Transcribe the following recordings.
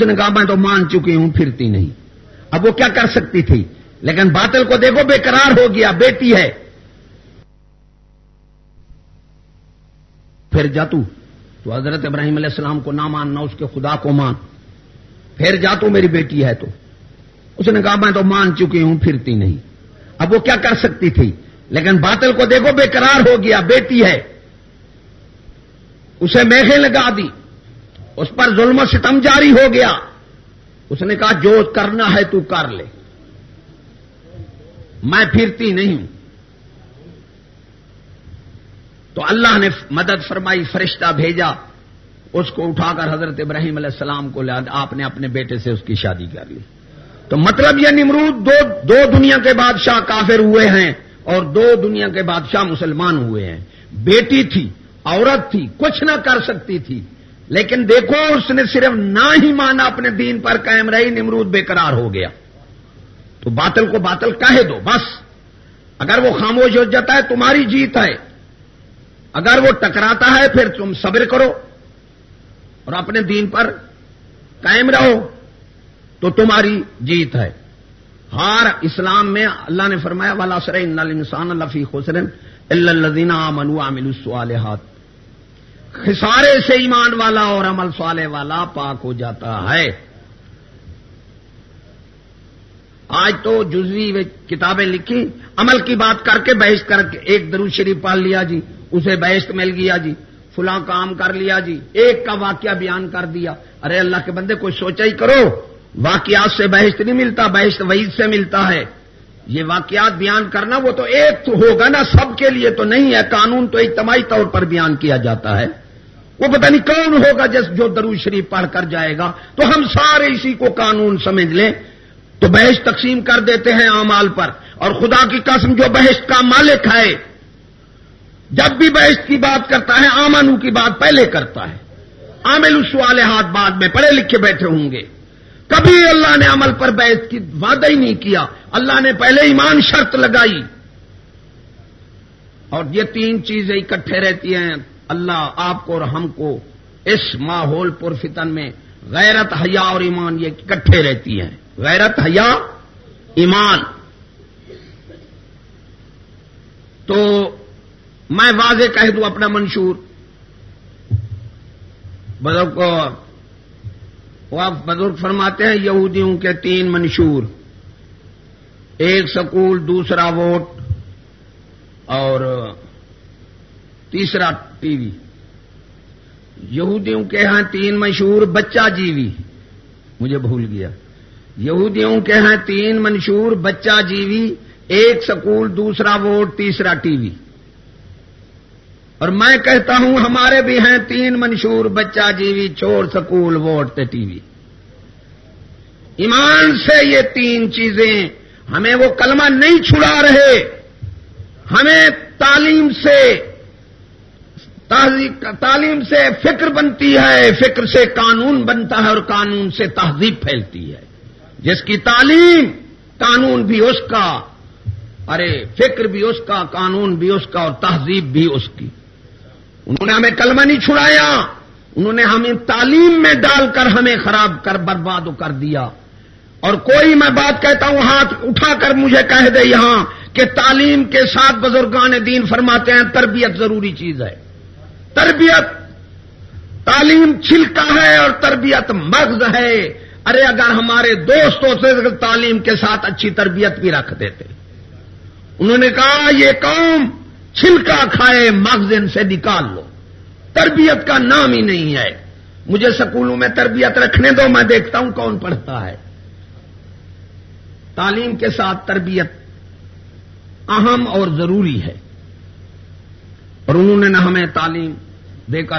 اس نے کہا میں تو مان چکی ہوں، پھرتی نہیں۔ اب وہ کیا کر سکتی تھی؟ لیکن باطل کو دیکھو، بے قرار ہو گیا، بیٹی ہے۔ پھر جا تو تو حضرت ابراہیم علیہ السلام کو نہ مان، نہ اس کے خدا کو مان۔ پھر جا تو، میری بیٹی ہے تو۔ اس نے کہا، میں تو مان چکی ہوں، پھرتی نہیں۔ اب وہ کیا کر سکتی تھی؟ لیکن باطل کو دیکھو، بے قرار ہو گیا، بیٹی ہے۔ اسے میخیں لگا دی۔ اس پر ظلم و ستم جاری ہو گیا۔ اس نے کہا، جو کرنا ہے تو کر لے۔ میں پھرتی نہیں ہوں۔ تو اللہ نے مدد فرمائی، فرشتہ بھیجا۔ اس کو اٹھا کر حضرت ابراہیم علیہ السلام کو لیا آپ نے اپنے بیٹے سے اس کی شادی کر لی۔ تو مطلب یہ نمرود دو دو دنیا کے بادشاہ کافر ہوئے ہیں اور دو دنیا کے بادشاہ مسلمان ہوئے ہیں۔ بیٹی تھی، عورت تھی، کچھ نہ کر سکتی تھی۔ لیکن دیکھو اس نے صرف نہ ہی مانا اپنے دین پر قائم رہی، نمرود بے قرار ہو گیا۔ تو باطل کو باطل کہے دو، بس۔ اگر وہ خاموش ہو جاتا ہے، تمہاری جیت ہے۔ اگر وہ ٹکراتا ہے، پھر تم صبر کرو اور اپنے دین پر قائم رہو، تو تمہاری جیت ہے۔ ہار اسلام میں اللہ نے فرمایا والا سر انسان الفی خسرن اللہ منو عامل الصالحات۔ خسارے سے ایمان والا اور عمل صالح والا پاک ہو جاتا ہے۔ آج تو جزوی کتابیں لکھی، عمل کی بات کر کے بحث کر کے ایک درو شریف پال لیا جی اسے بحث مل گیا جی فلاں کام کر لیا جی ایک کا واقعہ بیان کر دیا۔ ارے اللہ کے بندے، کوئی سوچا ہی کرو، واقعات سے بحث نہیں ملتا، بحث وعید سے ملتا ہے۔ یہ واقعات بیان کرنا وہ تو ایک تو ہوگا نا، سب کے لیے تو نہیں ہے۔ قانون تو اجتماعی طور پر بیان کیا جاتا ہے۔ وہ پتہ نہیں کون ہوگا جس جو درو شریف پڑھ کر جائے گا۔ تو ہم سارے اسی کو قانون سمجھ لیں۔ تو بحث تقسیم کر دیتے ہیں امال پر۔ اور خدا کی قسم جو بحث کا مالک ہے، جب بھی بحث کی بات کرتا ہے، آمانو کی بات پہلے کرتا ہے۔ عامل اس والے ہاتھ بعد میں پڑھے لکھے بیٹھے ہوں گے۔ کبھی اللہ نے عمل پر بحث کی وعدہ ہی نہیں کیا۔ اللہ نے پہلے ایمان شرط لگائی۔ اور یہ تین چیزیں اکٹھے رہتی ہیں۔ اللہ آپ کو اور ہم کو اس ماحول پر فتن میں غیرت، حیا اور ایمان یہ اکٹھے رہتی ہیں۔ غیرت، حیا، ایمان۔ تو میں واضح کہہ دوں اپنا منشور۔ بزرگ، وہ آپ بزرگ فرماتے ہیں، یہودیوں کے تین منشور۔ ایک سکول، دوسرا ووٹ۔ اور تیسرا ٹی وی۔ یہودیوں کے ہاں تین مشہور بچہ جیوی۔ مجھے بھول گیا۔ یہودیوں کے ہاں تین منشور بچہ جیوی، ایک سکول، دوسرا ووٹ، تیسرا ٹی وی۔ اور میں کہتا ہوں، ہمارے بھی ہیں تین منشور بچہ جیوی، چور سکول، ووٹ تے ٹی وی۔ ایمان سے یہ تین چیزیں ہمیں وہ کلمہ نہیں چھڑا رہے، ہمیں تعلیم سے تعلیم سے فکر بنتی ہے، فکر سے قانون بنتا ہے اور قانون سے تہذیب پھیلتی ہے۔ جس کی تعلیم، قانون بھی اس کا۔ ارے، فکر بھی اس کا، قانون بھی اس کا اور تہذیب بھی اس کی۔ انہوں نے ہمیں کلمہ نہیں چھڑایا۔ انہوں نے ہمیں تعلیم میں ڈال کر ہمیں خراب کر، برباد کر دیا۔ اور کوئی، میں بات کہتا ہوں، ہاتھ اٹھا کر مجھے کہہ دے یہاں کہ تعلیم کے ساتھ بزرگان دین فرماتے ہیں، تربیت ضروری چیز ہے۔ تربیت تعلیم چھلکا ہے اور تربیت مغز ہے۔ ارے اگر ہمارے دوستوں سے تعلیم کے ساتھ اچھی تربیت بھی رکھ دیتے۔ انہوں نے کہا، یہ قوم چھلکا کھائے، مغز ان سے نکال لو۔ تربیت کا نام ہی نہیں ہے۔ مجھے سکولوں میں تربیت رکھنے دو، میں دیکھتا ہوں کون پڑھتا ہے۔ تعلیم کے ساتھ تربیت اہم اور ضروری ہے۔ اور انہوں نے نہ ہمیں تعلیم دے کر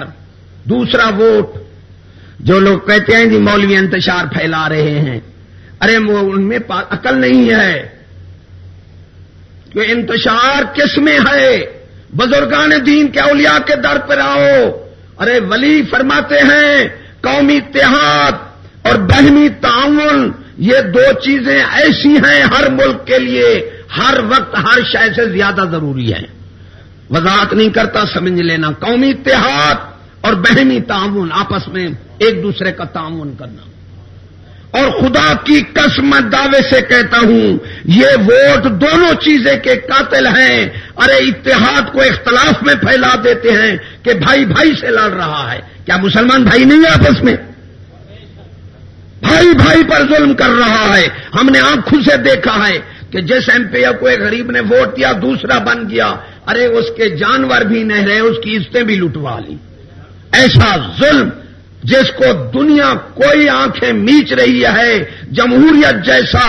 دوسرا ووٹ جو لوگ کہتے ہیں جی مولوی انتشار پھیلا رہے ہیں، ارے وہ ان میں عقل نہیں ہے۔ کہ انتشار کس میں ہے؟ بزرگان دین کے اولیاء کے در پر آؤ۔ ارے ولی فرماتے ہیں، قومی اتحاد اور بہنی تعاون، یہ دو چیزیں ایسی ہیں ہر ملک کے لیے۔ ہر وقت ہر شے سے زیادہ ضروری ہے وضاحت نہیں کرتا، سمجھ لینا۔ قومی اتحاد اور بہنی تعاون، آپس میں ایک دوسرے کا تعاون کرنا۔ اور خدا کی قسم دعوے سے کہتا ہوں، یہ ووٹ دونوں چیزیں کے قاتل ہیں۔ ارے، اتحاد کو اختلاف میں پھیلا دیتے ہیں کہ بھائی بھائی سے لڑ رہا ہے۔ کیا مسلمان بھائی نہیں ہے آپس میں؟ بھائی بھائی پر ظلم کر رہا ہے۔ ہم نے آنکھوں سے دیکھا ہے کہ جس ایم پی کو ایک غریب نے ووٹ دیا، دوسرا بن گیا۔ ارے اس کے جانور بھی نہیں رہے، اس کی عزتیں بھی لٹوا لی۔ ایسا ظلم جس کو دنیا کوئی آنکھیں میچ رہی ہے، جمہوریت جیسا۔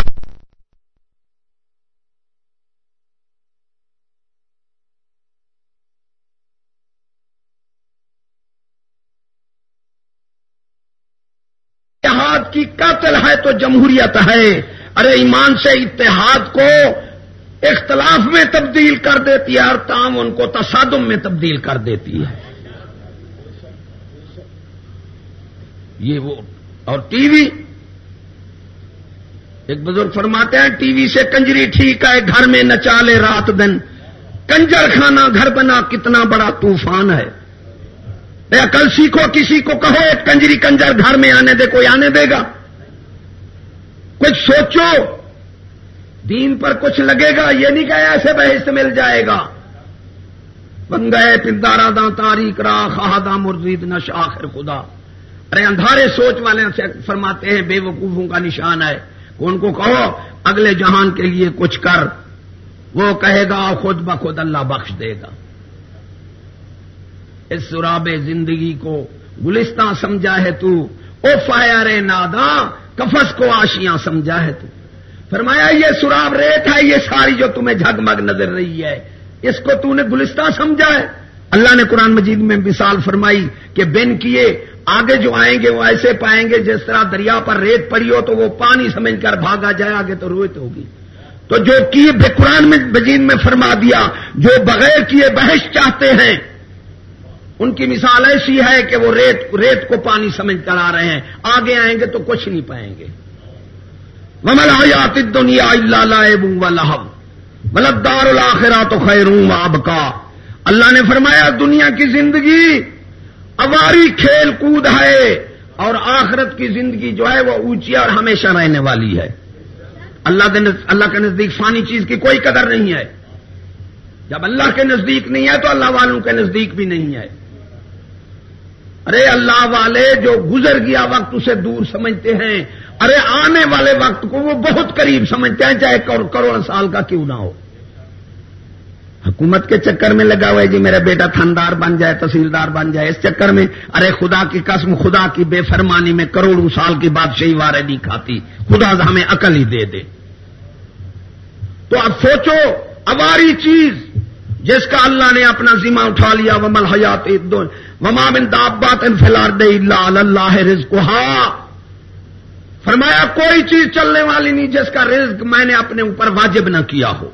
اتحاد کی قتل ہے تو جمہوریت ہے۔ ارے ایمان سے اتحاد کو اختلاف میں تبدیل کر دیتی ہے اور تام ان کو تصادم میں تبدیل کر دیتی ہے۔ یہ وہ، اور ٹی وی، ایک بزرگ فرماتے ہیں، ٹی وی سے کنجری ٹھیک ہے، گھر میں نچا لے رات دن۔ کنجر کھانا گھر بنا کتنا بڑا طوفان ہے۔ کل سیکھو، کسی کو کہو، ایک کنجری کنجر گھر میں آنے دے، کوئی آنے دے گا۔ کچھ سوچو۔ دین پر کچھ لگے گا، یہ نہیں کہ ایسے بحث مل جائے گا۔ بن گئے پندارا دا تاریخ را خاہدہ مرزید نش، آخر خدا۔ ارے، اندھارے سوچ والے سے فرماتے ہیں، بے وقوفوں کا نشان ہے۔ ان کو کہو، اگلے جہان کے لیے کچھ کر۔ وہ کہے گا، خود بخود اللہ بخش دے گا۔ اس سراب زندگی کو گلستان سمجھا ہے تو، او فائر نادا کفس کو آشیاں سمجھا ہے تو۔ فرمایا، یہ سراب ریت ہے، یہ ساری جو تمہیں جھگمگ نظر رہی ہے، اس کو تو نے گلستان سمجھا ہے۔ اللہ نے قرآن مجید میں مثال فرمائی کہ بن کیے، آگے جو آئیں گے، وہ ایسے پائیں گے، جس طرح دریا پر ریت پڑی ہو، تو وہ پانی سمجھ کر بھاگا جائے، آگے تو روت ہوگی۔ تو جو کیے بے قرآن مجید میں فرما دیا، جو بغیر کیے بحث چاہتے ہیں، ان کی مثال ایسی ہے کہ وہ ریت ریت کو پانی سمجھ کر آ رہے ہیں۔ آگے آئیں گے تو کچھ نہیں پائیں گے۔ ممل حیات دنیا اللہ ملدار مطلب الآخرا تو خیروں آب کا اللہ نے فرمایا، دنیا کی زندگی اواری کھیل کود ہے اور آخرت کی زندگی جو ہے وہ اونچی اور ہمیشہ رہنے والی ہے۔ اللہ اللہ کے نزدیک فانی چیز کی کوئی قدر نہیں ہے۔ جب اللہ کے نزدیک نہیں ہے تو اللہ والوں کے نزدیک بھی نہیں ہے۔ ارے اللہ والے جو گزر گیا وقت اسے دور سمجھتے ہیں ارے آنے والے وقت کو وہ بہت قریب سمجھتے ہیں، چاہے کروڑ سال کا کیوں نہ ہو۔ حکومت کے چکر میں لگا ہوا ہے جی میرا بیٹا تھندار بن جائے، تحصیلدار بن جائے، اس چکر میں ارے خدا کی قسم، خدا کی بے فرمانی میں کروڑوں سال کی بادشاہی وارے نہیں کھاتی۔ خدا ہمیں عقل ہی دے دے۔ تو اب سوچو اواری چیز، جس کا اللہ نے اپنا ذمہ اٹھا لیا ومل حیات وما بن دابات انفلار دے اللہ اللہ رزق فرمایا، کوئی چیز چلنے والی نہیں جس کا رزق میں نے اپنے اوپر واجب نہ کیا ہو۔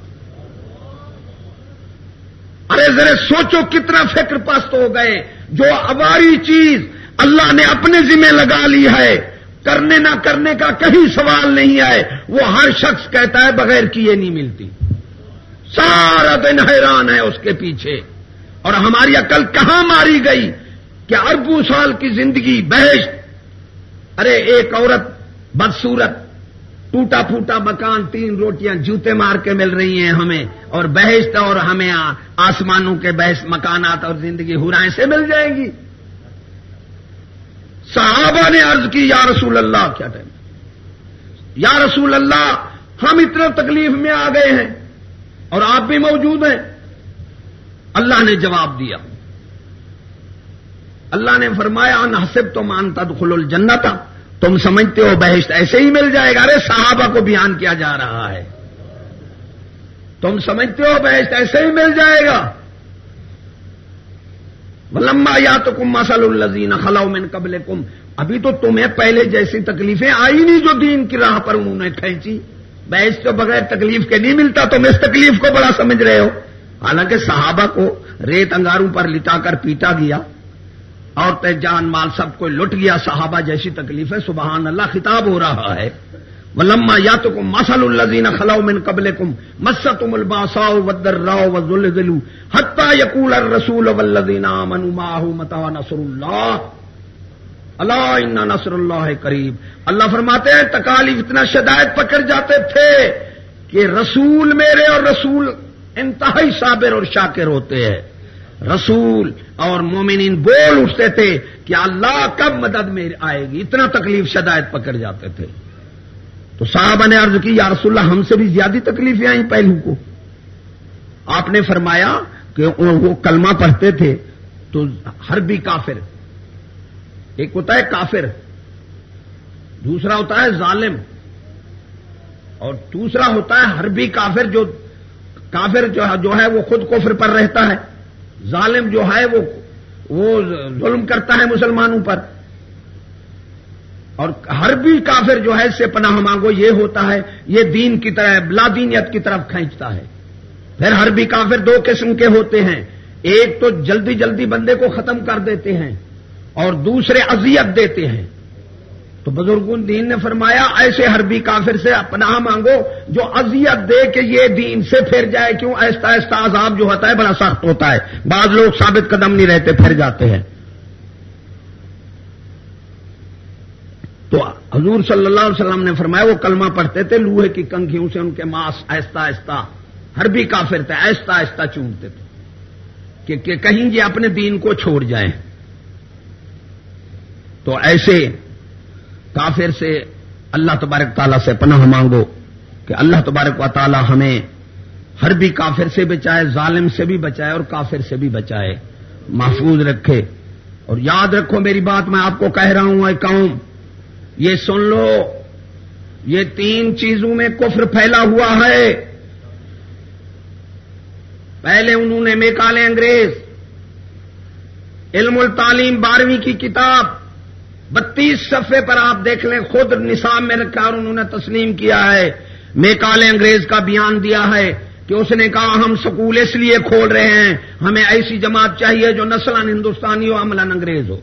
ارے ذرا سوچو کتنا فکر پست ہو گئے۔ جو اواری چیز اللہ نے اپنے ذمہ لگا لی ہے، کرنے نہ کرنے کا کہیں سوال نہیں ہے وہ ہر شخص کہتا ہے بغیر کیے نہیں ملتی۔ سارا دن حیران ہے اس کے پیچھے۔ اور ہماری عقل کہاں ماری گئی کہ اربوں سال کی زندگی بحث ارے ایک عورت بدسورت ٹوٹا پھوٹا مکان، تین روٹیاں جوتے مار کے مل رہی ہیں ہمیں اور بحث اور ہمیں آسمانوں کے بحث مکانات اور زندگی ہرائیں سے مل جائیں گی۔ صحابہ نے عرض کی، یا رسول اللہ، کیا ٹائم؟ یا رسول اللہ، ہم اتنے تکلیف میں آ گئے ہیں اور آپ بھی موجود ہیں۔ اللہ نے جواب دیا۔ اللہ نے فرمایا نصب تو مانتا تو خل الجنت تم سمجھتے ہو بحث ایسے ہی مل جائے گا۔ ارے، صحابہ کو بیان کیا جا رہا ہے۔ تم سمجھتے ہو بحث ایسے ہی مل جائے گا۔ لمبا یا تو کم مسل الزین خلاؤ من قبل کم ابھی تو تمہیں پہلے جیسی تکلیفیں آئی نہیں جو دین کی راہ پر انہوں نے کھینچی۔ بحث تو بغیر تکلیف کے نہیں ملتا، تم اس تکلیف کو بڑا سمجھ رہے ہو۔ حالانکہ صحابہ کو ریت انگاروں پر لٹا کر پیٹا گیا۔ عورتیں جان مال سب کو لٹ گیا، صحابہ جیسی تکلیف ہے، سبحان اللہ، خطاب ہو رہا ہے۔ ولما یا تو کم مسل الزین خلاؤ من قبل کم مسم الباساؤ ودر راؤ وزل ذلو حتہ یقول رسول ولدین من ماہ متا نسر اللہ اللہ نصر اللہ قریب اللہ فرماتے ہیں، تکالیف اتنا شدائد پکڑ جاتے تھے کہ رسول میرے اور رسول انتہائی صابر اور شاکر ہوتے ہیں۔ رسول اور مومنین بول اٹھتے تھے کہ اللہ کب مدد میں آئے گی؟ اتنا تکلیف شدائد پکڑ جاتے تھے۔ تو صاحبہ نے عرض کی، یا رسول اللہ، ہم سے بھی زیادہ تکلیفیں آئیں پہلو کو۔ آپ نے فرمایا کہ وہ کلمہ پڑھتے تھے تو ہر بھی کافر، ایک ہوتا ہے کافر، دوسرا ہوتا ہے ظالم، اور دوسرا ہوتا ہے ہر بھی کافر جو کافر جو ہے وہ خود کفر پر رہتا ہے۔ ظالم جو ہے وہ وہ ظلم کرتا ہے مسلمانوں پر اور ہر بھی کافر جو ہے اس سے پناہ مانگو، یہ ہوتا ہے، یہ دین کی طرح بلادینیت کی طرف کھینچتا ہے۔ پھر ہر بھی کافر دو قسم کے ہوتے ہیں۔ ایک تو جلدی جلدی بندے کو ختم کر دیتے ہیں اور دوسرے اذیت دیتے ہیں۔ تو بزرگ دین نے فرمایا، ایسے حربی کافر سے پناہ مانگو جو اذیت دے کہ یہ دین سے پھر جائے۔ کیوں؟ ایسا ایسا عذاب جو ہوتا ہے بڑا سخت ہوتا ہے۔ بعض لوگ ثابت قدم نہیں رہتے، پھر جاتے ہیں۔ تو حضور صلی اللہ علیہ وسلم نے فرمایا، وہ کلمہ پڑھتے تھے، لوہے کی کنکھیوں سے ان کے ماس ایستا ایستا ہر بھی کافر تھے ایستا ایستا چونتے تھے۔ کہ کہیں یہ اپنے دین کو چھوڑ جائیں۔ تو ایسے کافر سے اللہ تبارک تعالیٰ سے پناہ مانگو کہ اللہ تبارک و تعالیٰ ہمیں ہر بھی کافر سے بچائے، ظالم سے بھی بچائے اور کافر سے بھی بچائے۔ محفوظ رکھے۔ اور یاد رکھو میری بات، میں آپ کو کہہ رہا ہوں قوم، یہ سن لو، یہ تین چیزوں میں کفر پھیلا ہوا ہے۔ پہلے انہوں نے میکالے انگریز، علم التعلیم بارہویں کی کتاب بتیس صفحے پر آپ دیکھ لیں، خود نصاب میں رکھا اور انہوں نے تسلیم کیا ہے۔ میکال انگریز کا بیان دیا ہے کہ اس نے کہا، ہم سکول اس لیے کھول رہے ہیں، ہمیں ایسی جماعت چاہیے جو نسل ہندوستانی ہو عمل انگریز ہو۔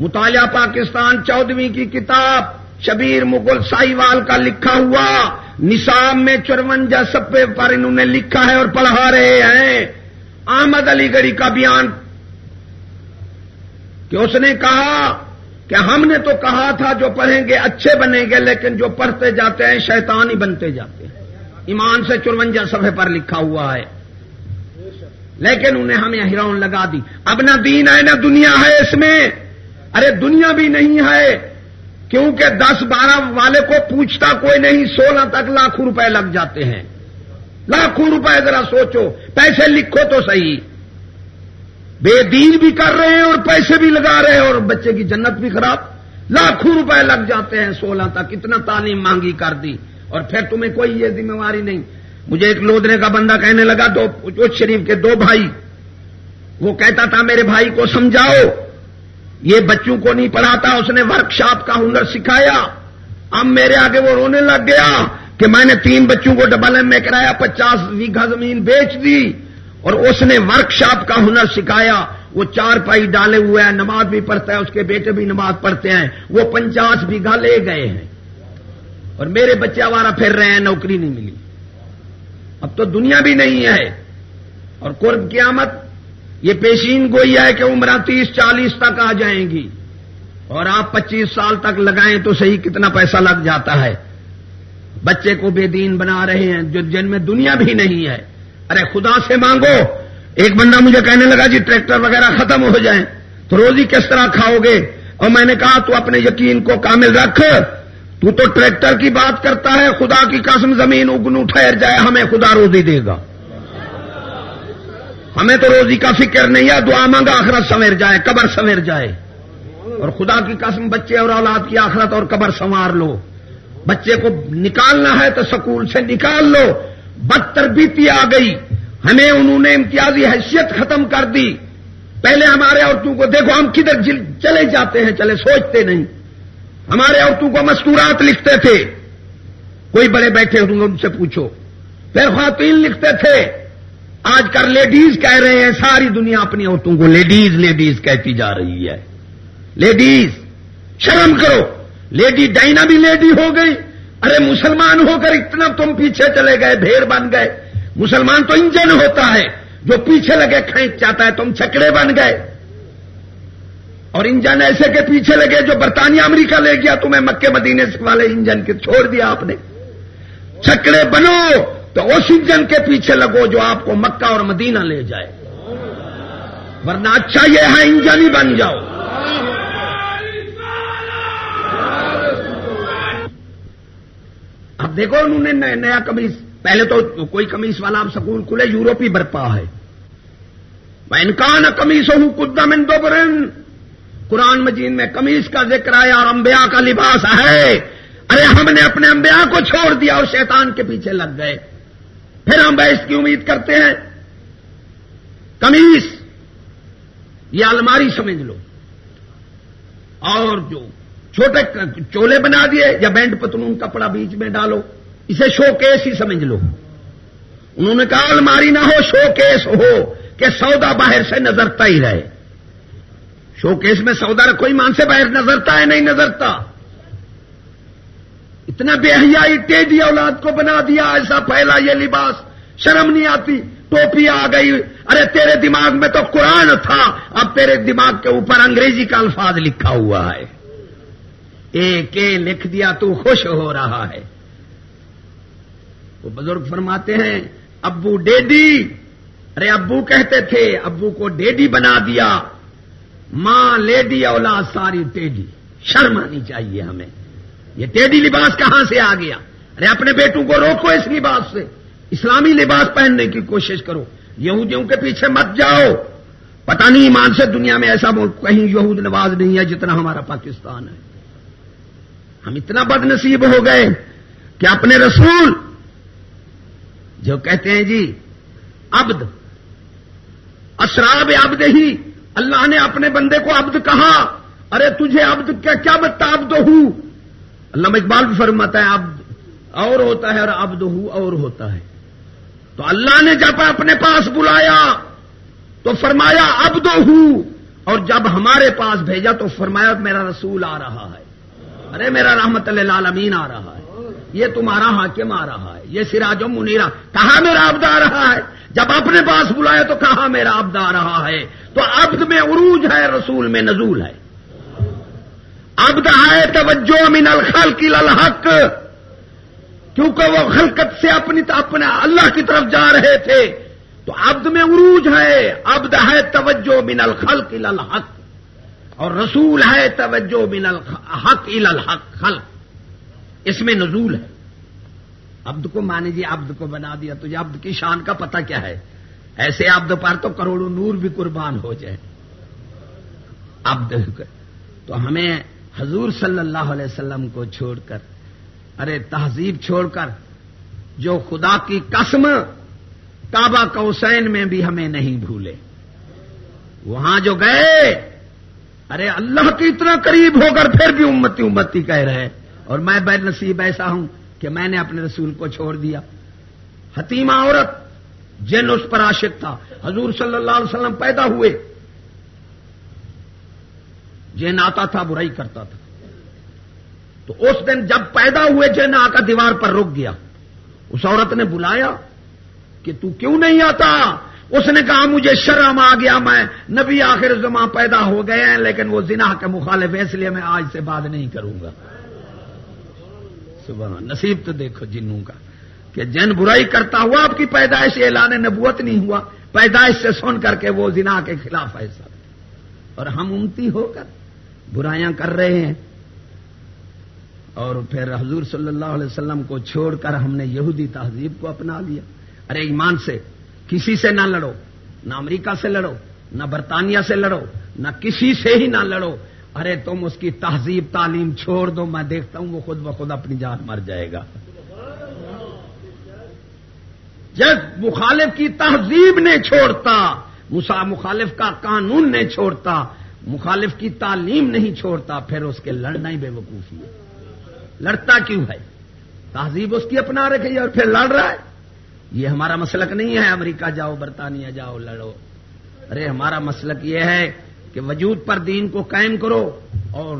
مطالعہ پاکستان چودہویں کی کتاب شبیر مغل سائی وال کا لکھا ہوا، نصاب میں چرونجا سپے پر انہوں نے لکھا ہے اور پڑھا رہے ہیں۔ احمد علی گڑھی کا بیان کہ اس نے کہا کہ ہم نے تو کہا تھا جو پڑھیں گے اچھے بنیں گے، لیکن جو پڑھتے جاتے ہیں شیطان ہی بنتے جاتے ہیں۔ ایمان سے چرونجا صفحے پر لکھا ہوا ہے۔ لیکن انہیں ہمیں ہراؤن لگا دی۔ اب نہ دین ہے، نہ دنیا ہے اس میں۔ ارے، دنیا بھی نہیں ہے۔ کیونکہ دس بارہ والے کو پوچھتا کوئی نہیں، سولہ تک لاکھوں روپے لگ جاتے ہیں۔ لاکھوں روپے ذرا سوچو، پیسے لکھو تو صحیح۔ بے دین بھی کر رہے ہیں اور پیسے بھی لگا رہے ہیں اور بچے کی جنت بھی خراب۔ لاکھوں روپے لگ جاتے ہیں سولہ تک، اتنا تعلیم مانگی کر دی۔ اور پھر تمہیں کوئی یہ ذمہ داری نہیں۔ مجھے ایک لودنے کا بندہ کہنے لگا، دو شریف کے دو بھائی۔ وہ کہتا تھا، میرے بھائی کو سمجھاؤ۔ یہ بچوں کو نہیں پڑھاتا، اس نے ورک شاپ کا ہنر سکھایا۔ اب میرے آگے وہ رونے لگ گیا کہ میں نے تین بچوں کو ڈبل ایم میں کرایا، پچاس ویگھا زمین بیچ دی۔ اور اس نے ورک شاپ کا ہنر سکھایا، وہ چار پائی ڈالے ہوئے ہیں، نماز بھی پڑھتا ہے، اس کے بیٹے بھی نماز پڑھتے ہیں، وہ پنچاس بیگھا لے گئے ہیں۔ اور میرے بچے ہمارا پھر رہے ہیں، نوکری نہیں ملی۔ اب تو دنیا بھی نہیں ہے۔ اور قرب قیامت، یہ پیشین گوئی ہے کہ عمرہ تیس چالیس تک آ جائیں گی۔ اور آپ پچیس سال تک لگائیں تو صحیح کتنا پیسہ لگ جاتا ہے۔ بچے کو بے دین بنا رہے ہیں، جو جن میں دنیا بھی نہیں ہے۔ ارے خدا سے مانگو۔ ایک بندہ مجھے کہنے لگا جی ٹریکٹر وغیرہ ختم ہو جائیں، تو روزی کس طرح کھاؤ گے؟ اور میں نے کہا، تو اپنے یقین کو کامل رکھ۔ تو تو ٹریکٹر کی بات کرتا ہے، خدا کی قسم زمین اگنو، ٹھہر جائے، ہمیں خدا روزی دے گا۔ ہمیں تو روزی کا فکر نہیں ہے، دعا مانگا آخرت سنور جائے، قبر سنور جائے۔ اور خدا کی قسم بچے اور اولاد کی آخرت اور قبر سنوار لو۔ بچے کو نکالنا ہے تو سکول سے نکال لو۔ بدتر بیتی آ گئی۔ ہمیں انہوں نے امتیازی حیثیت ختم کر دی۔ پہلے ہمارے عورتوں کو دیکھو، ہم کدھر چلے جاتے ہیں، چلے سوچتے نہیں۔ ہمارے عورتوں کو مستورات لکھتے تھے۔ کوئی بڑے بیٹھے ہوں ان سے پوچھو۔ پھر خواتین لکھتے تھے۔ آج کل لیڈیز کہہ رہے ہیں، ساری دنیا اپنی عورتوں کو لیڈیز لیڈیز کہتی جا رہی ہے۔ لیڈیز، شرم کرو۔ لیڈی ڈائنا بھی لیڈی ہو گئی۔ ارے مسلمان ہو کر اتنا تم پیچھے چلے گئے، بھیڑ بن گئے۔ مسلمان تو انجن ہوتا ہے، جو پیچھے لگے کھینچ جاتا ہے، تم چھکڑے بن گئے۔ اور انجن ایسے کے پیچھے لگے جو برطانیہ، امریکہ لے گیا، تمہیں مکے مدینے والے انجن کے چھوڑ دیا آپ نے۔ چھکڑے بنو تو اس انجن کے پیچھے لگو جو آپ کو مکہ اور مدینہ لے جائے۔ ورنہ اچھا یہ ہے، انجن ہی بن جاؤ۔ اب دیکھو انہوں نے نیا کمیز پہلے تو کوئی کمیز والا اب سکول کھلے یوروپی برپا ہے۔ میں انکان کمیز ہوں قدم برن قرآن مجید میں کمیز کا ذکر آیا اور انبیاء کا لباس ہے۔ ارے ہم نے اپنے انبیاء کو چھوڑ دیا اور شیطان کے پیچھے لگ گئے۔ پھر ہم بحث کی امید کرتے ہیں۔ کمیز یہ الماری سمجھ لو۔ اور جو چھوٹے چولے بنا دیے یا بینڈ پتلون کپڑا بیچ میں ڈالو، اسے شو کیس ہی سمجھ لو۔ انہوں نے کہا، الماری نہ ہو شو کیس ہو کہ سودا باہر سے نظرتا ہی رہے۔ شو کیس میں سودا رکھو، ایمان سے باہر نظرتا ہے، نہیں نظرتا۔ اتنا بے حیائی تیزی اولاد کو بنا دیا، ایسا پھیلا یہ لباس، شرم نہیں آتی۔ ٹوپی آ گئی۔ ارے تیرے دماغ میں تو قرآن تھا، اب تیرے دماغ کے اوپر انگریزی کا الفاظ لکھا ہوا ہے۔ ایک لکھ دیا تو خوش ہو رہا ہے۔ وہ بزرگ فرماتے ہیں، ابو ڈیڈی۔ ارے ابو کہتے تھے، ابو کو ڈیڈی بنا دیا۔ ماں لیڈی اولاد ساری ٹیڈی۔ شرم آنی چاہیے ہمیں۔ یہ ٹیڈی لباس کہاں سے آ گیا؟ ارے اپنے بیٹوں کو روکو اس لباس سے۔ اسلامی لباس پہننے کی کوشش کرو۔ یہودیوں کے پیچھے مت جاؤ۔ پتہ نہیں ایمان سے دنیا میں ایسا کہیں یہود نواز نہیں ہے جتنا ہمارا پاکستان ہے۔ ہم اتنا بد نصیب ہو گئے کہ اپنے رسول جو کہتے ہیں جی عبد، اشراب عبد ہی، اللہ نے اپنے بندے کو عبد کہا، ارے تجھے عبد کیا کیا بتا عبد ہوں؟ اللہ اقبال بھی فرماتا ہے، عبد اور ہوتا ہے اور عبد ہوں اور ہوتا ہے۔ تو اللہ نے جب اپنے پاس بلایا تو فرمایا، عبد ہوں۔ اور جب ہمارے پاس بھیجا تو فرمایا، میرا رسول آ رہا ہے۔ ارے میرا رحمت اللہ امین آ رہا ہے۔ یہ تمہارا حاکم آ رہا ہے۔ یہ سراج و منیرا کہاں میرا عبد آ رہا ہے؟ جب اپنے پاس بلایا تو کہاں میرا عبد آ رہا ہے؟ تو عبد میں عروج ہے، رسول میں نزول ہے۔ عبد ہے توجہ من الخلق الحق، کیونکہ وہ خلقت سے اپنی اپنے اللہ کی طرف جا رہے تھے۔ تو عبد میں عروج ہے، عبد ہے توجہ من الخلق الحق۔ اور رسول ہے توجہ من الحق الحق، خلق۔ اس میں نزول ہے۔ عبد کو مانے جی عبد کو بنا دیا، تو یہ عبد کی شان کا پتہ کیا ہے؟ ایسے عبد پر تو کروڑوں نور بھی قربان ہو جائے۔ عبد، تو ہمیں حضور صلی اللہ علیہ وسلم کو چھوڑ کر، ارے تہذیب چھوڑ کر، جو خدا کی قسم کعبہ کوسین میں بھی ہمیں نہیں بھولے۔ وہاں جو گئے ارے اللہ کے اتنا قریب ہو کر پھر بھی امتی امتی کہہ رہے اور میں بے نصیب ایسا ہوں کہ میں نے اپنے رسول کو چھوڑ دیا۔ حتیمہ عورت، جن اس پر عاشق تھا۔ حضور صلی اللہ علیہ وسلم پیدا ہوئے۔ جن آتا تھا، برائی کرتا تھا۔ تو اس دن جب پیدا ہوئے، جن آ کر دیوار پر رک گیا۔ اس عورت نے بلایا کہ تو کیوں نہیں آتا؟ اس نے کہا مجھے شرم آ گیا میں نبی آخر زماں پیدا ہو گئے ہیں، لیکن وہ زنا کے مخالف اس لیے میں آج سے بات نہیں کروں گا۔ صبح نصیب تو دیکھو جنوں کا، کہ جن برائی کرتا ہوا آپ کی پیدائش اعلان نبوت نہیں ہوا۔ پیدائش سے سن کر کے وہ زنا کے خلاف ہے سب۔ اور ہم امتی ہو کر برائیاں کر رہے ہیں۔ اور پھر حضور صلی اللہ علیہ وسلم کو چھوڑ کر ہم نے یہودی تہذیب کو اپنا لیا۔ ارے ایمان سے کسی سے نہ لڑو، نہ امریکہ سے لڑو، نہ برطانیہ سے لڑو، نہ کسی سے ہی نہ لڑو۔ ارے تم اس کی تہذیب، تعلیم چھوڑ دو، میں دیکھتا ہوں وہ خود بخود اپنی جان مر جائے گا۔ جب مخالف کی تہذیب نے چھوڑتا مخالف کا قانون نے چھوڑتا، مخالف کی تعلیم نہیں چھوڑتا، پھر اس کے لڑنا ہی بے وقوفی ہے۔ لڑتا کیوں ہے؟ تہذیب اس کی اپنا رکھی اور پھر لڑ رہا ہے۔ یہ ہمارا مسلک نہیں ہے امریکہ، جاؤ برطانیہ، جاؤ لڑو۔ ارے، ہمارا مسلک یہ ہے کہ وجود پر دین کو قائم کرو اور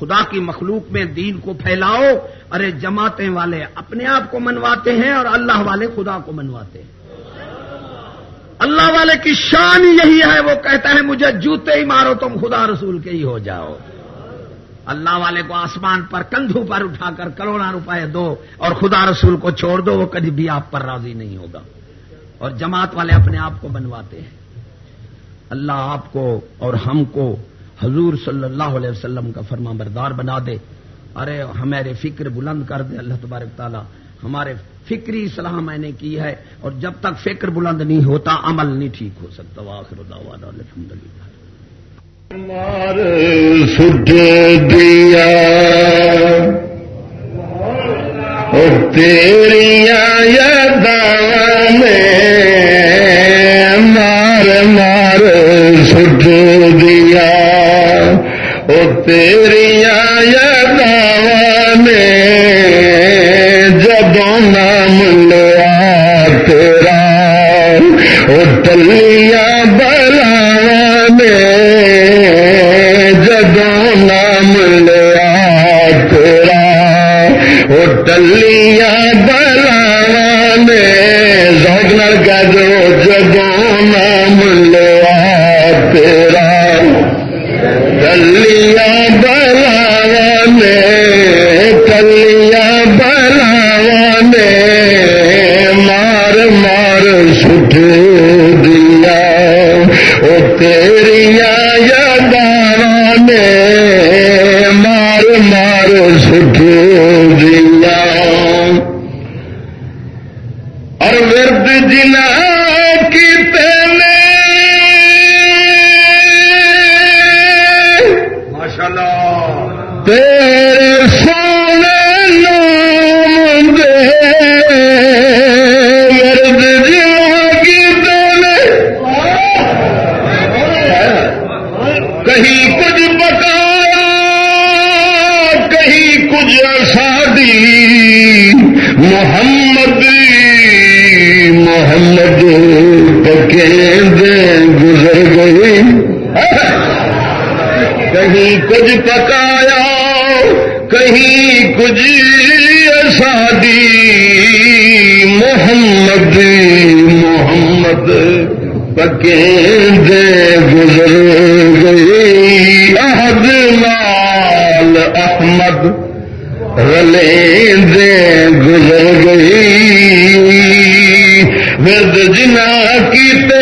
خدا کی مخلوق میں دین کو پھیلاؤ۔ ارے، جماعتیں والے اپنے آپ کو منواتے ہیں اور اللہ والے خدا کو منواتے ہیں۔ اللہ والے کی شان یہی ہے، وہ کہتا ہے مجھے جوتے ہی مارو، تم خدا رسول کے ہی ہو جاؤ۔ اللہ والے کو آسمان پر کندھو پر اٹھا کر کروڑا روپے دو اور خدا رسول کو چھوڑ دو، وہ کبھی بھی آپ پر راضی نہیں ہوگا۔ اور جماعت والے اپنے آپ کو بنواتے ہیں۔ اللہ آپ کو اور ہم کو حضور صلی اللہ علیہ وسلم کا فرما بردار بنا دے۔ ارے، ہمارے فکر بلند کر دے اللہ تبارک تعالیٰ۔ ہمارے فکری صلاح میں نے کی ہے اور جب تک فکر بلند نہیں ہوتا، عمل نہیں ٹھیک ہو سکتا۔ واخر الحمد للہ مار سٹ دیا۔ تیریا یاد مار مار سٹ دیا۔ وہ சொல்லி محمد محمد، پکے دے گزر گئی۔ عہد لال احمد رلے دے گزر گئی۔ ورد جنا کی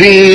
be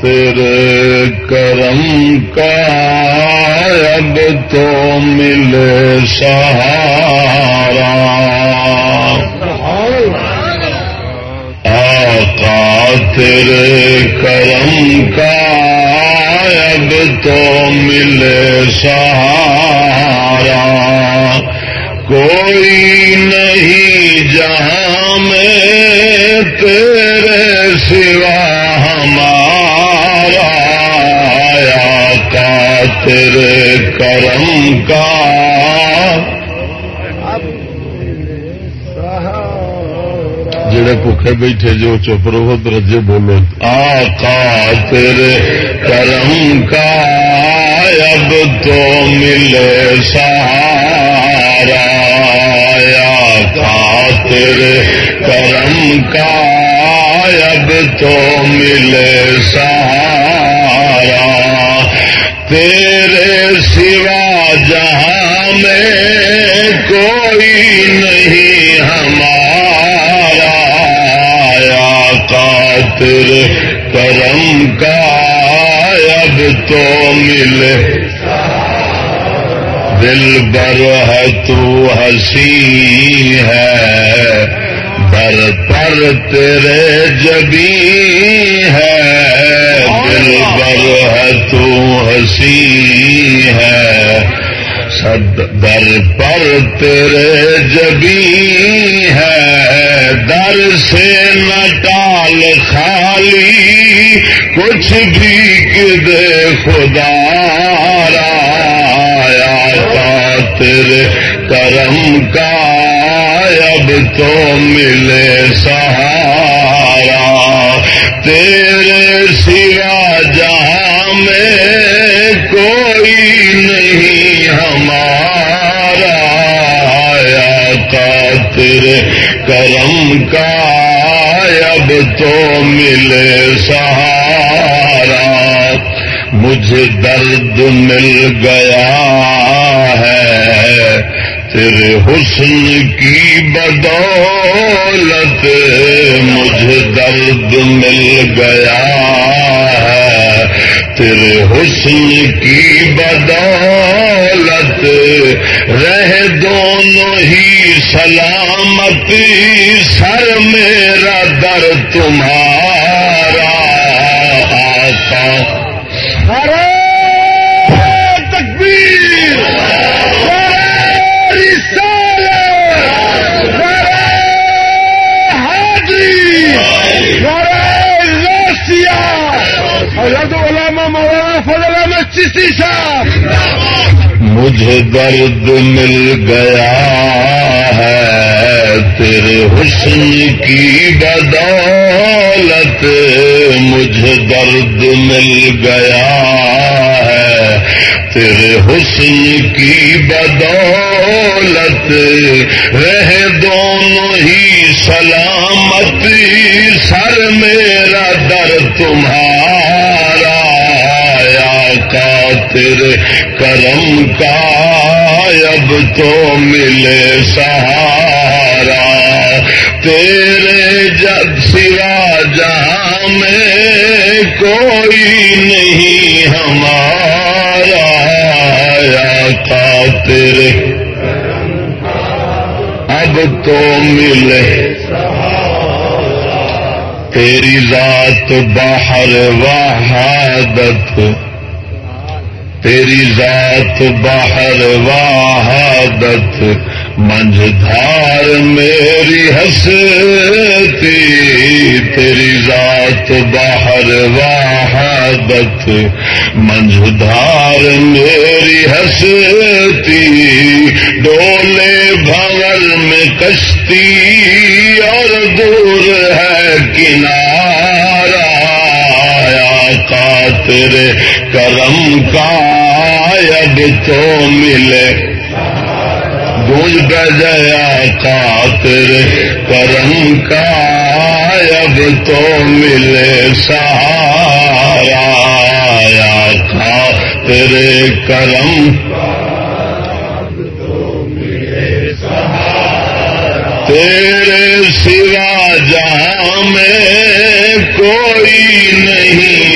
تیرے کرم کا اب تو ملے سہارا۔ آقا تیرے کرم کا اب تو ملے سہارا۔ کوئی نہیں جہاں میں تیرے جڑے بھوکے بیٹھے جو چپ رہو درجے بولو۔ آقا تیرے کرم کا اب تو ملے سہارا۔ آقا تیرے کرم کا اب تو ملے سہارا۔ تیرے سوا جہاں میں کوئی نہیں قاتر کرم کا اب تو ملے دل بر ہے تو ہنسی ہے۔ بر پر تیرے جبی ہے۔ دل بر ہے تو ہسی ہے۔ سد در پر تیرے جبی ہے۔ در سے نہ ٹال خالی کچھ بھی دے خدا رایا تیرے کرم کا اب تو ملے سہارا۔ ملے سہارا مجھے درد مل گیا ہے۔ تیرے حسن کی بدولت مجھے درد مل گیا ہے۔ تیرے حسن کی بدولت رہ دونوں ہی سلامتی، سر میرا در تمہارا مجھے درد مل گیا ہے تیرے حسن کی بدولت مجھے درد مل گیا ہے۔ تیرے حسن کی بدولت، رہ دونوں ہی سلامتی سر میرا در تمہارا تیرے کرم کا اب تو ملے سہارا۔ تیرے جب سوا جہاں میں کوئی نہیں، ہمارا کا تیرے۔ اب تو ملے تیری ذات باہر وحادت تیری ذات باہر وحادت منجھار میری ہستی، تیری ذات باہر وحدت منجھار میری ہستی، ڈولے بھور میں کشتی اور دور ہے کنارا تیرے کرم کا اب تو ملے۔ گونج بجیا خاطر کرم کا اب تو ملے۔ سہارا خاطر کرم۔ تیرے سوا جہاں میں کوئی نہیں۔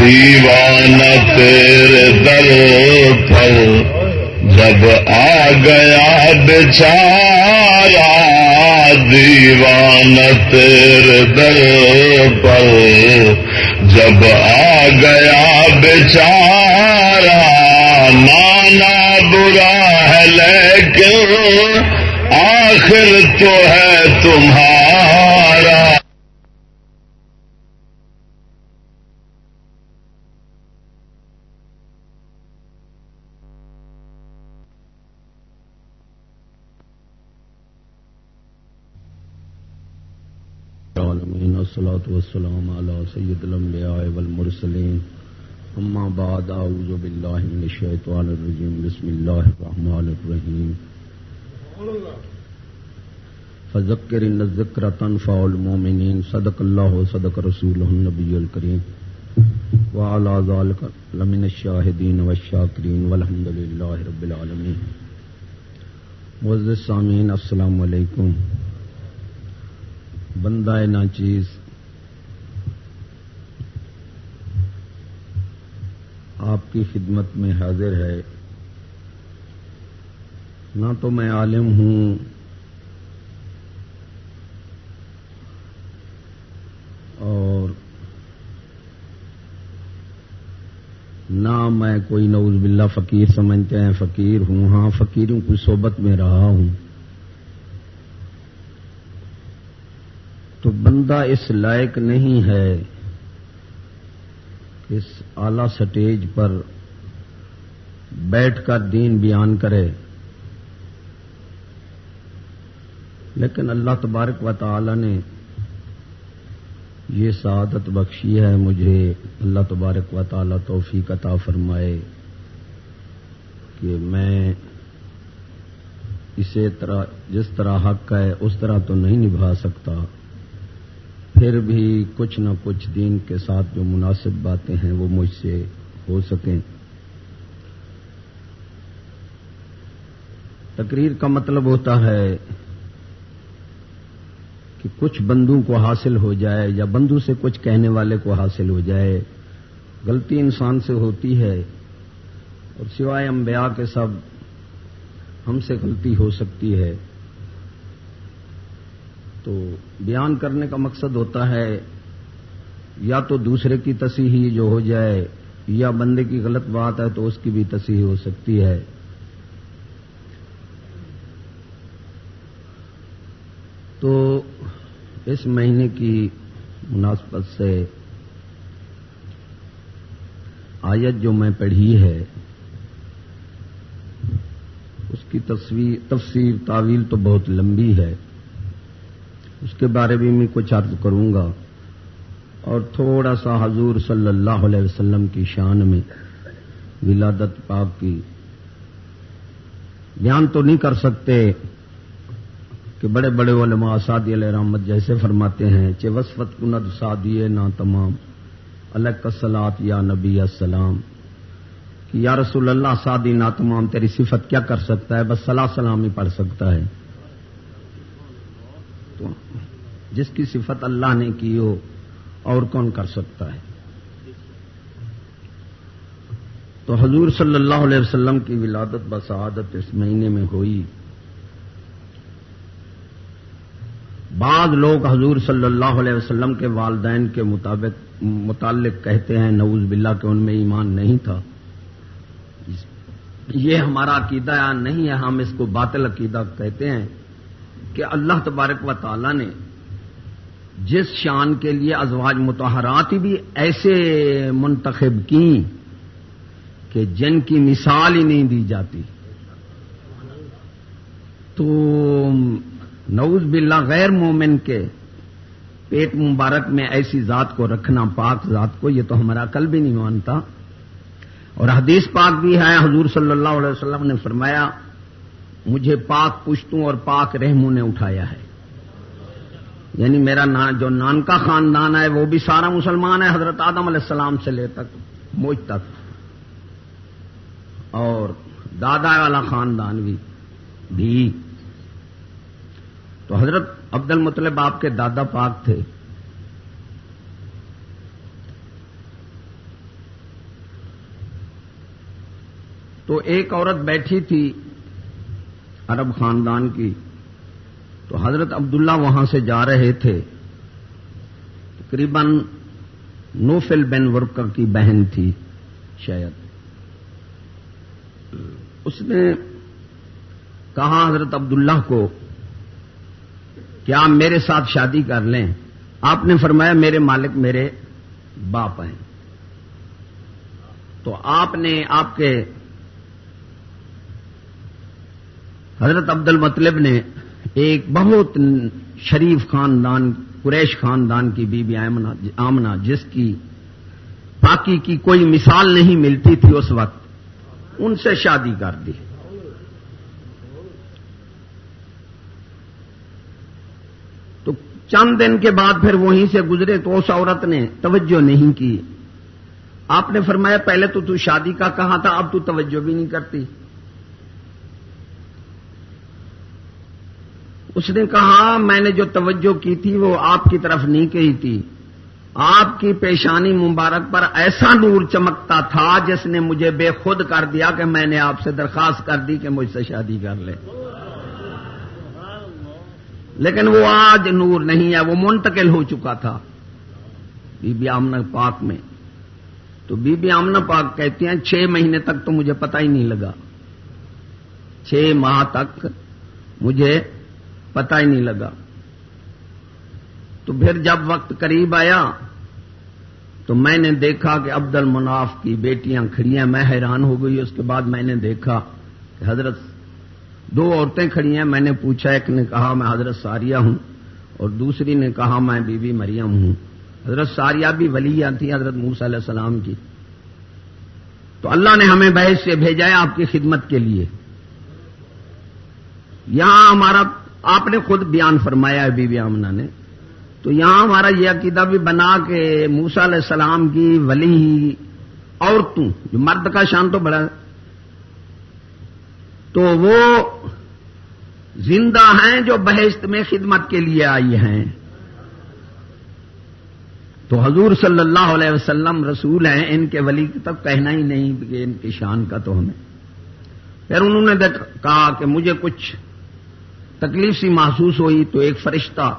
دیوانہ تیرے در پر جب آ گیا بچارا دیوان تیر در پر جب آ گیا بچارا مانا برا ہے لیکن آخر تو ہے تمہارا والصلاة والسلام على سيد الأنبياء والمرسلين. أما بعد، أعوذ بالله من الشيطان الرجيم. بسم الله الرحمن الرحيم. فذكر إن الذكر تنفع المؤمنين. صدق الله وصدق رسوله النبي الكريم. وعلى ذلك لمن الشاهدين والشاكرين. والحمد لله رب العالمين. معزز السامعين السلام عليكم بندہ نہ چیز۔ آپ کی خدمت میں حاضر ہے۔ نہ تو میں عالم ہوں۔ اور نہ میں کوئی نوز باللہ فقیر سمجھتے ہیں، فقیر ہوں۔ ہاں فقیروں کی صحبت میں رہا ہوں۔ تو بندہ اس لائق نہیں ہے، اس اعلی سٹیج پر بیٹھ کر دین بیان کرے۔ لیکن اللہ تبارک و تعالی نے یہ سعادت بخشی ہے، مجھے اللہ تبارک و تعالی توفیق عطا فرمائے کہ میں اسے طرح، جس طرح حق ہے، اس طرح تو نہیں نبھا سکتا۔ پھر بھی کچھ نہ کچھ دین کے ساتھ جو مناسب باتیں ہیں وہ مجھ سے ہو سکیں۔ تقریر کا مطلب ہوتا ہے کہ کچھ بندوں کو حاصل ہو جائے یا بندو سے کچھ کہنے والے کو حاصل ہو جائے۔ غلطی انسان سے ہوتی ہے اور سوائے انبیاء کے سب ہم سے غلطی ہو سکتی ہے۔ تو بیان کرنے کا مقصد ہوتا ہے، یا تو دوسرے کی تصحیح جو ہو جائے، یا بندے کی غلط بات ہے تو اس کی بھی تصحیح ہو سکتی ہے۔ تو اس مہینے کی مناسبت سے آیت جو میں پڑھی ہے، اس کی تفسیر، تعویل تو بہت لمبی ہے۔ اس کے بارے میں میں کچھ عرض کروں گا۔ اور تھوڑا سا حضور صلی اللہ علیہ وسلم کی شان میں ولادت پاک کی۔ بیان تو نہیں کر سکتے کہ بڑے بڑے علماء سعدی علیہ رحمت جیسے فرماتے ہیں چے وسفت کند سادی نہ تمام۔ الگ کسلات یا نبی السلام۔ کہ یا رسول اللہ سادی نہ تمام، تیری صفت کیا کر سکتا ہے؟ بس صلاح سلام ہی پڑھ سکتا ہے۔ تو جس کی صفت اللہ نے کی ہو اور کون کر سکتا ہے؟ تو حضور صلی اللہ علیہ وسلم کی ولادت بسعادت اس مہینے میں ہوئی۔ بعض لوگ حضور صلی اللہ علیہ وسلم کے والدین کے مطابق متعلق کہتے ہیں نوز باللہ کہ ان میں ایمان نہیں تھا۔ یہ ہمارا عقیدہ نہیں ہے، ہم اس کو باطل عقیدہ کہتے ہیں۔ کہ اللہ تبارک و تعالی نے جس شان کے لیے ازواج متحرات بھی ایسے منتخب کی کہ جن کی مثال ہی نہیں دی جاتی۔ تو نعوذ باللہ غیر مومن کے پیٹ مبارک میں ایسی ذات کو رکھنا، پاک ذات کو، یہ تو ہمارا کل بھی نہیں مانتا۔ اور حدیث پاک بھی ہے، حضور صلی اللہ علیہ وسلم نے فرمایا مجھے پاک پشتوں اور پاک رحموں نے اٹھایا ہے۔ یعنی میرا جو نان کا خاندان ہے، وہ بھی سارا مسلمان ہے، حضرت آدم علیہ السلام سے لے تک مجھ تک۔ اور دادا والا خاندان بھی بھی۔ تو حضرت عبد المطلب آپ کے دادا پاک تھے۔ تو ایک عورت بیٹھی تھی عرب خاندان کی۔ تو حضرت عبداللہ وہاں سے جا رہے تھے۔ تقریباً نوفل بین ورکر کی بہن تھی شاید۔ اس نے کہا حضرت عبداللہ کو کہ آپ میرے ساتھ شادی کر لیں؟ آپ نے فرمایا میرے مالک میرے باپ ہیں۔ تو آپ نے آپ کے حضرت عبد المطلب نے ایک بہت شریف خاندان، قریش خاندان کی بی بی آمنا جس کی پاکی کی کوئی مثال نہیں ملتی تھی اس وقت، ان سے شادی کر دی۔ تو چند دن کے بعد پھر وہیں سے گزرے تو اس عورت نے توجہ نہیں کی۔ آپ نے فرمایا، پہلے تو تو شادی کا کہا تھا، اب تو توجہ بھی نہیں کرتی۔ اس نے کہا، میں نے جو توجہ کی تھی وہ آپ کی طرف نہیں کہی تھی۔ آپ کی پیشانی مبارک پر ایسا نور چمکتا تھا جس نے مجھے بے خود کر دیا کہ میں نے آپ سے درخواست کر دی کہ مجھ سے شادی کر لے۔ لیکن وہ آج نور نہیں ہے، وہ منتقل ہو چکا تھا۔ بی بی آمنا پاک میں۔ تو بی بی آمنا پاک کہتی ہیں، چھ مہینے تک تو مجھے پتہ ہی نہیں لگا۔ چھ ماہ تک مجھے پتہ ہی نہیں لگا۔ تو پھر جب وقت قریب آیا تو میں نے دیکھا کہ عبد المناف کی بیٹیاں کھڑی ہیں، میں حیران ہو گئی۔ اس کے بعد میں نے دیکھا کہ حضرت دو عورتیں کھڑی ہیں۔ میں نے پوچھا، ایک نے کہا، میں حضرت ساریہ ہوں۔ اور دوسری نے کہا، میں بی بی مریم ہوں۔ حضرت ساریہ بھی ولی تھی حضرت موس علیہ السلام کی۔ تو اللہ نے ہمیں بحث سے بھیجا ہے آپ کی خدمت کے لیے۔ یہاں ہمارا آپ نے خود بیان فرمایا ہے بی بی آمنا نے۔ تو یہاں ہمارا یہ عقیدہ بھی بنا کہ موسا علیہ السلام کی ولی عورتوں، جو مرد کا شان تو بڑا تو وہ زندہ ہیں جو بہشت میں خدمت کے لیے آئی ہیں۔ تو حضور صلی اللہ علیہ وسلم رسول ہیں، ان کے ولی تک کہنا ہی نہیں کہ ان کی شان کا تو ہمیں۔ پھر انہوں نے کہا کہ مجھے کچھ تکلیف سی محسوس ہوئی تو ایک فرشتہ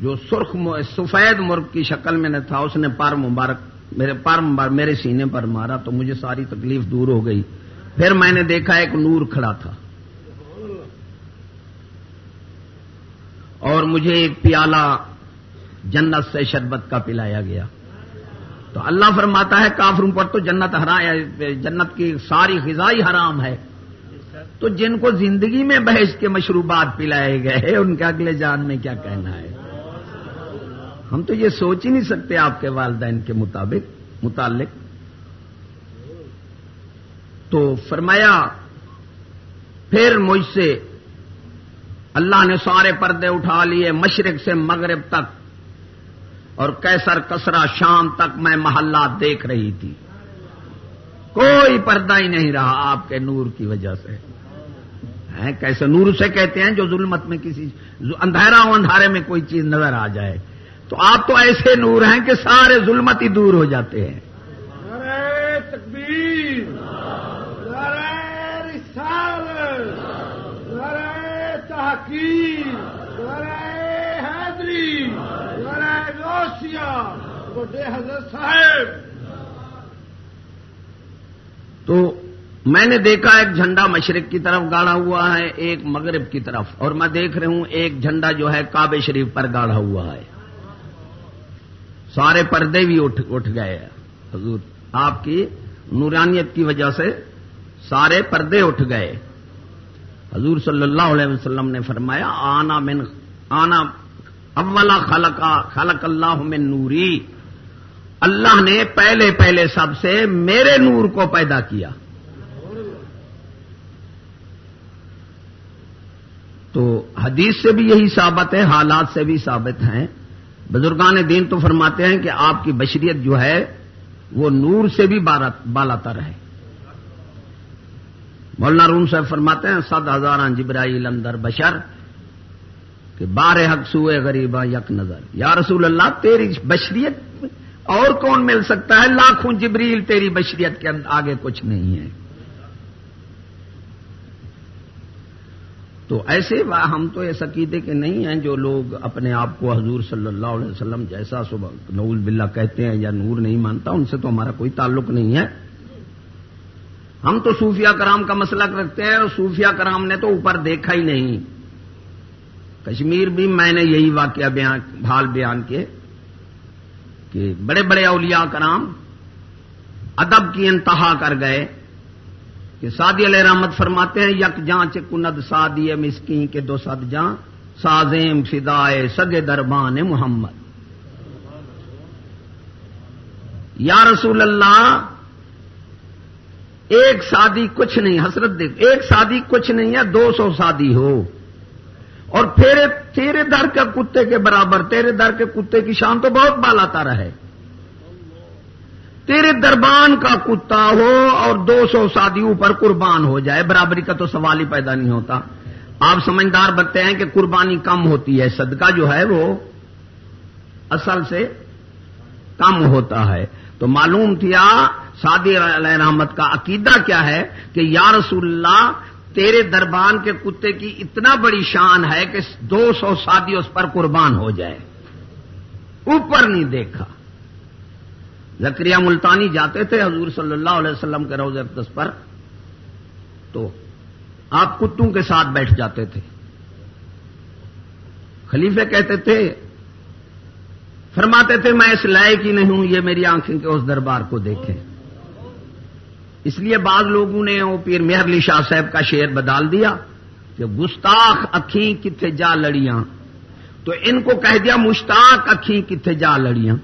جو سرخ سفید مرغ کی شکل میں نے تھا، اس نے پر مبارک میرے پر مبارک میرے سینے پر مارا تو مجھے ساری تکلیف دور ہو گئی۔ پھر میں نے دیکھا ایک نور کھڑا تھا۔ اور مجھے ایک پیالہ جنت سے شربت کا پلایا گیا۔ تو اللہ فرماتا ہے کافروں پر تو جنت ہرا جنت کی ساری غذائی حرام ہے۔ تو جن کو زندگی میں بحث کے مشروبات پلائے گئے، ان کے اگلے جان میں کیا کہنا ہے؟ ہم تو یہ سوچ ہی نہیں سکتے آپ کے والدین کے مطابق، متعلق۔ تو فرمایا، پھر مجھ سے، اللہ نے سارے پردے اٹھا لیے مشرق سے مغرب تک، اور کیسر کسرا شام تک میں محلات دیکھ رہی تھی۔ کوئی پردہ ہی نہیں رہا آپ کے نور کی وجہ سے۔ کیسے نور سے کہتے ہیں جو ظلمت میں کسی اندھیرا ہو اندھارے میں کوئی چیز نظر آ جائے۔ تو آپ تو ایسے نور ہیں کہ سارے ظلمت ہی دور ہو جاتے ہیں۔ تکبیر حیدری حضرت صاحب۔ تو میں نے دیکھا ایک جھنڈا مشرق کی طرف گاڑا ہوا ہے، ایک مغرب کی طرف۔ اور میں دیکھ رہا ہوں ایک جھنڈا جو ہے کعبے شریف پر گاڑا ہوا ہے۔ سارے پردے بھی اٹھ اٹھ گئے حضور، آپ کی نورانیت کی وجہ سے سارے پردے اٹھ گئے۔ حضور صلی اللہ علیہ وسلم نے فرمایا، آنا من، آنا اولا خلق خلق اللہ من نوری۔ اللہ نے پہلے پہلے سب سے میرے نور کو پیدا کیا تو حدیث سے بھی یہی ثابت ہے حالات سے بھی ثابت ہیں۔ بزرگان دین تو فرماتے ہیں کہ آپ کی بشریت جو ہے، وہ نور سے بھی بالا تر ہے۔ مولانا روم صاحب فرماتے ہیں، سات ہزار جبرائیل اندر بشر، کہ بارہ حق سوئے غریبا یک نظر۔ یا رسول اللہ، تیری بشریت اور کون مل سکتا ہے؟ لاکھوں جبریل تیری بشریت کے آگے کچھ نہیں ہے۔ تو ایسے ہم تو اس عقیدے کے نہیں ہیں جو لوگ اپنے آپ کو حضور صلی اللہ علیہ وسلم جیسا صبح نول بلّہ کہتے ہیں یا نور نہیں مانتا، ان سے تو ہمارا کوئی تعلق نہیں ہے۔ ہم تو صوفیہ کرام کا مسلک رکھتے ہیں اور صوفیہ کرام نے تو اوپر دیکھا ہی نہیں۔ کشمیر بھی میں نے یہی واقعہ بیان بھال بیان کیے کہ بڑے بڑے اولیاء کرام ادب کی انتہا کر گئے۔ کہ سادی علیہ رحمت فرماتے ہیں، یک جان کند سادی مسکین کے دو سد جان۔ سازیم، فدائے، سگے دربان محمد۔ یا رسول اللہ، ایک شادی کچھ نہیں، حسرت دیکھ، ایک شادی کچھ نہیں ہے، دو سو شادی ہو۔ اور پھر تیرے در کے کتے کے برابر، تیرے در کے کتے کی شان تو بہت بالا ہے تیرے دربان کا کتا ہو اور دو سو شادیوں پر قربان ہو جائے، برابری کا تو سوال ہی پیدا نہیں ہوتا۔ آپ سمجھدار بتتے ہیں کہ قربانی کم ہوتی ہے، صدقہ جو ہے وہ اصل سے کم ہوتا ہے۔ تو معلوم کیا سادی علیہ رحمت کا عقیدہ کیا ہے کہ یا رسول اللہ، تیرے دربان کے کتے کی اتنا بڑی شان ہے کہ دو سو شادی اس پر قربان ہو جائے۔ اوپر نہیں دیکھا۔ زکریہ ملتانی جاتے تھے حضور صلی اللہ علیہ وسلم کے روز اقدس پر، تو آپ کتوں کے ساتھ بیٹھ جاتے تھے؟ خلیفے کہتے تھے، فرماتے تھے، میں اس لائق ہی نہیں ہوں، یہ میری آنکھیں کے اس دربار کو دیکھیں۔ اس لیے بعض لوگوں نے وہ پیر مہر علی شاہ صاحب کا شعر بدال دیا کہ گستاخ اکھیں کتنے جا لڑیاں۔ تو ان کو کہہ دیا، مشتاق اکھیں کتنے جا لڑیاں۔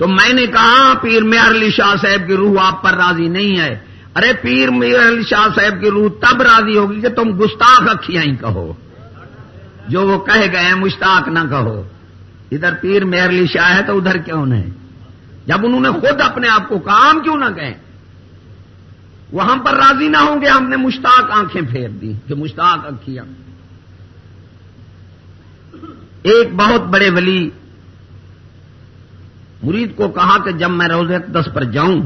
تو میں نے کہا پیر مہر علی شاہ صاحب کی روح آپ پر راضی نہیں ہے۔ ارے پیر مہر علی شاہ صاحب کی روح تب راضی ہوگی کہ تم گستاخ اکھیاں ہی کہو۔ جو وہ کہہ گئے مشتاق نہ کہو۔ ادھر پیر مہر علی شاہ ہے تو ادھر کیوں نہیں؟ جب انہوں نے خود اپنے آپ کو کام کیوں نہ کہیں؟ وہ ہم پر راضی نہ ہوں گے، ہم نے مشتاق آنکھیں پھیر دی کہ مشتاق اکھیاں۔ ایک بہت بڑے ولی مرید کو کہا کہ جب میں روزے دس پر جاؤں،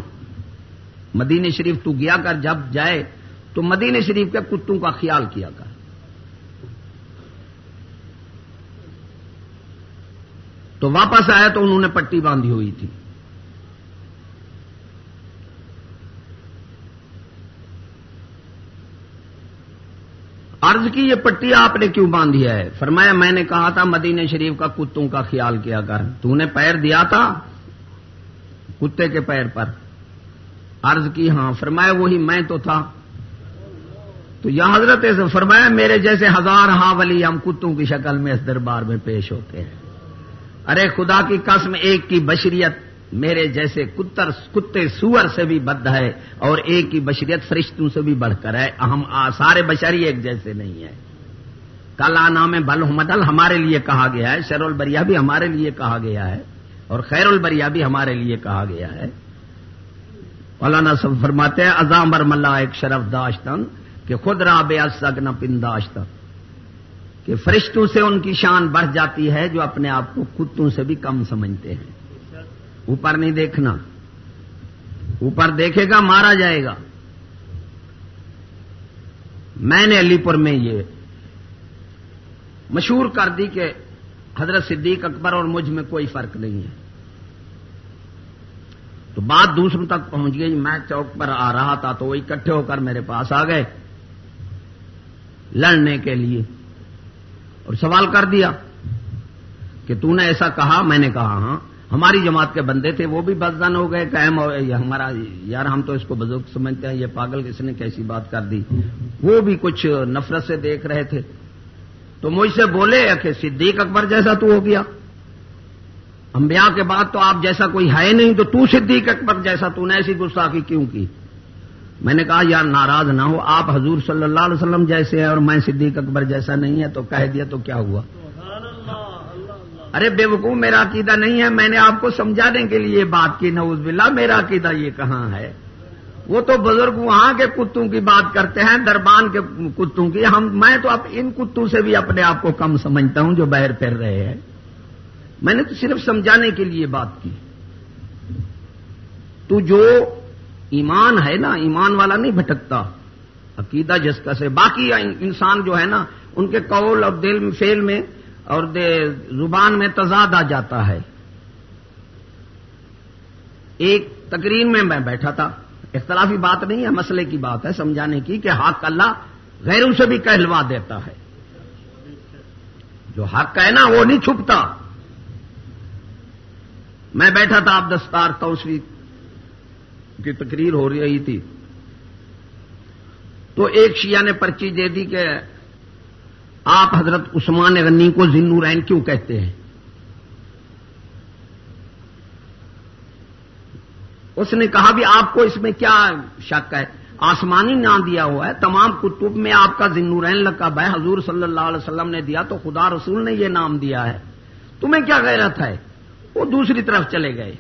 مدینہ شریف تو گیا کر، جب جائے تو مدینہ شریف کے کتوں کا خیال کیا کر۔ تو واپس آیا تو انہوں نے پٹی باندھی ہوئی تھی۔ عرض کی یہ پٹی آپ نے کیوں باندھی ہے؟ فرمایا، میں نے کہا تھا، مدینہ شریف کا کتوں کا خیال کیا کر۔ تو نے پیر دیا تھا کتے کے پیر پر۔ عرض کی ہاں فرمایا، وہی میں تو تھا۔ تو یہ حضرت سے فرمایا، میرے جیسے ہزار ہاں ولی ہم کتوں کی شکل میں اس دربار میں پیش ہوتے ہیں۔ ارے، خدا کی قسم، ایک کی بشریت میرے جیسے کتر کتے سور سے بھی بد ہے اور ایک کی بشریت فرشتوں سے بھی بڑھ کر ہے۔ ہم سارے بشری ایک جیسے نہیں ہے کل آنا میں بل مدل ہمارے لیے کہا گیا ہے۔ شر البریا بھی ہمارے لیے کہا گیا ہے اور خیر البریا بھی ہمارے لیے کہا گیا ہے۔ مولانا سب فرماتے ہیں ازام برملہ ایک شرف داشتن، کہ خود را بے سگ نہ پنداشتا کہ فرشتوں سے ان کی شان بڑھ جاتی ہے جو اپنے آپ کو کتوں سے بھی کم سمجھتے ہیں۔ اوپر نہیں دیکھنا۔ اوپر دیکھے گا، مارا جائے گا۔ میں نے علی پور میں یہ مشہور کر دی کہ حضرت صدیق اکبر اور مجھ میں کوئی فرق نہیں ہے۔ تو بات دوسروں تک پہنچ گئی، میں چوک پر آ رہا تھا تو وہ اکٹھے ہو کر میرے پاس آ گئے لڑنے کے لیے۔ اور سوال کر دیا کہ تو نے ایسا کہا؟ میں نے کہا ہاں۔ ہماری جماعت کے بندے تھے، وہ بھی بدزن ہو گئے، قائم ہو گئے ہمارا، یار ہم تو اس کو بزرگ سمجھتے ہیں، یہ پاگل کس نے کیسی بات کر دی؟ وہ بھی کچھ نفرت سے دیکھ رہے تھے۔ تو مجھ سے بولے کہ صدیق اکبر جیسا تو ہو گیا۔ انبیاء کے بعد تو آپ جیسا کوئی ہے نہیں، تو تو صدیق اکبر جیسا تو نے ایسی گستاخی کیوں کی؟ میں نے کہا، یار ناراض نہ ہو، آپ حضور صلی اللہ علیہ وسلم جیسے ہیں اور میں صدیق اکبر جیسا نہیں ہے، تو کہہ دیا تو کیا ہوا؟ ارے بے وقوع میرا عقیدہ نہیں ہے، میں نے آپ کو سمجھانے کے لیے بات کی نوز باللہ، میرا عقیدہ یہ کہاں ہے؟ وہ تو بزرگ وہاں کے کتوں کی بات کرتے ہیں، دربان کے کتوں کی۔ ہم، میں تو اب ان کتوں سے بھی اپنے آپ کو کم سمجھتا ہوں جو باہر پھر رہے ہیں۔ میں نے تو صرف سمجھانے کے لیے بات کی۔ تو جو ایمان ہے نا، ایمان والا نہیں بھٹکتا۔ عقیدہ جس کا سے، باقی انسان جو ہے نا، ان کے قول اور دل فیل میں اور زبان میں تضاد آ جاتا ہے۔ ایک تقریر میں میں بیٹھا تھا۔ اختلافی بات نہیں ہے، مسئلے کی بات ہے، سمجھانے کی کہ حق اللہ غیروں سے بھی کہلوا دیتا ہے۔ جو حق ہے نا، وہ نہیں چھپتا۔ میں بیٹھا تھا، آپ دستار توسری کی تقریر ہو رہی تھی۔ تو ایک شیعہ نے پرچی دے دی کہ آپ حضرت عثمان غنی کو ذنورین کیوں کہتے ہیں؟ اس نے کہا بھی آپ کو اس میں کیا شک ہے؟ آسمانی نام دیا ہوا ہے، تمام کتب میں آپ کا ذنورین لقب ہے، حضور صلی اللہ علیہ وسلم نے دیا تو خدا رسول نے یہ نام دیا ہے۔ تمہیں کیا غیرت ہے؟ وہ دوسری طرف چلے گئے۔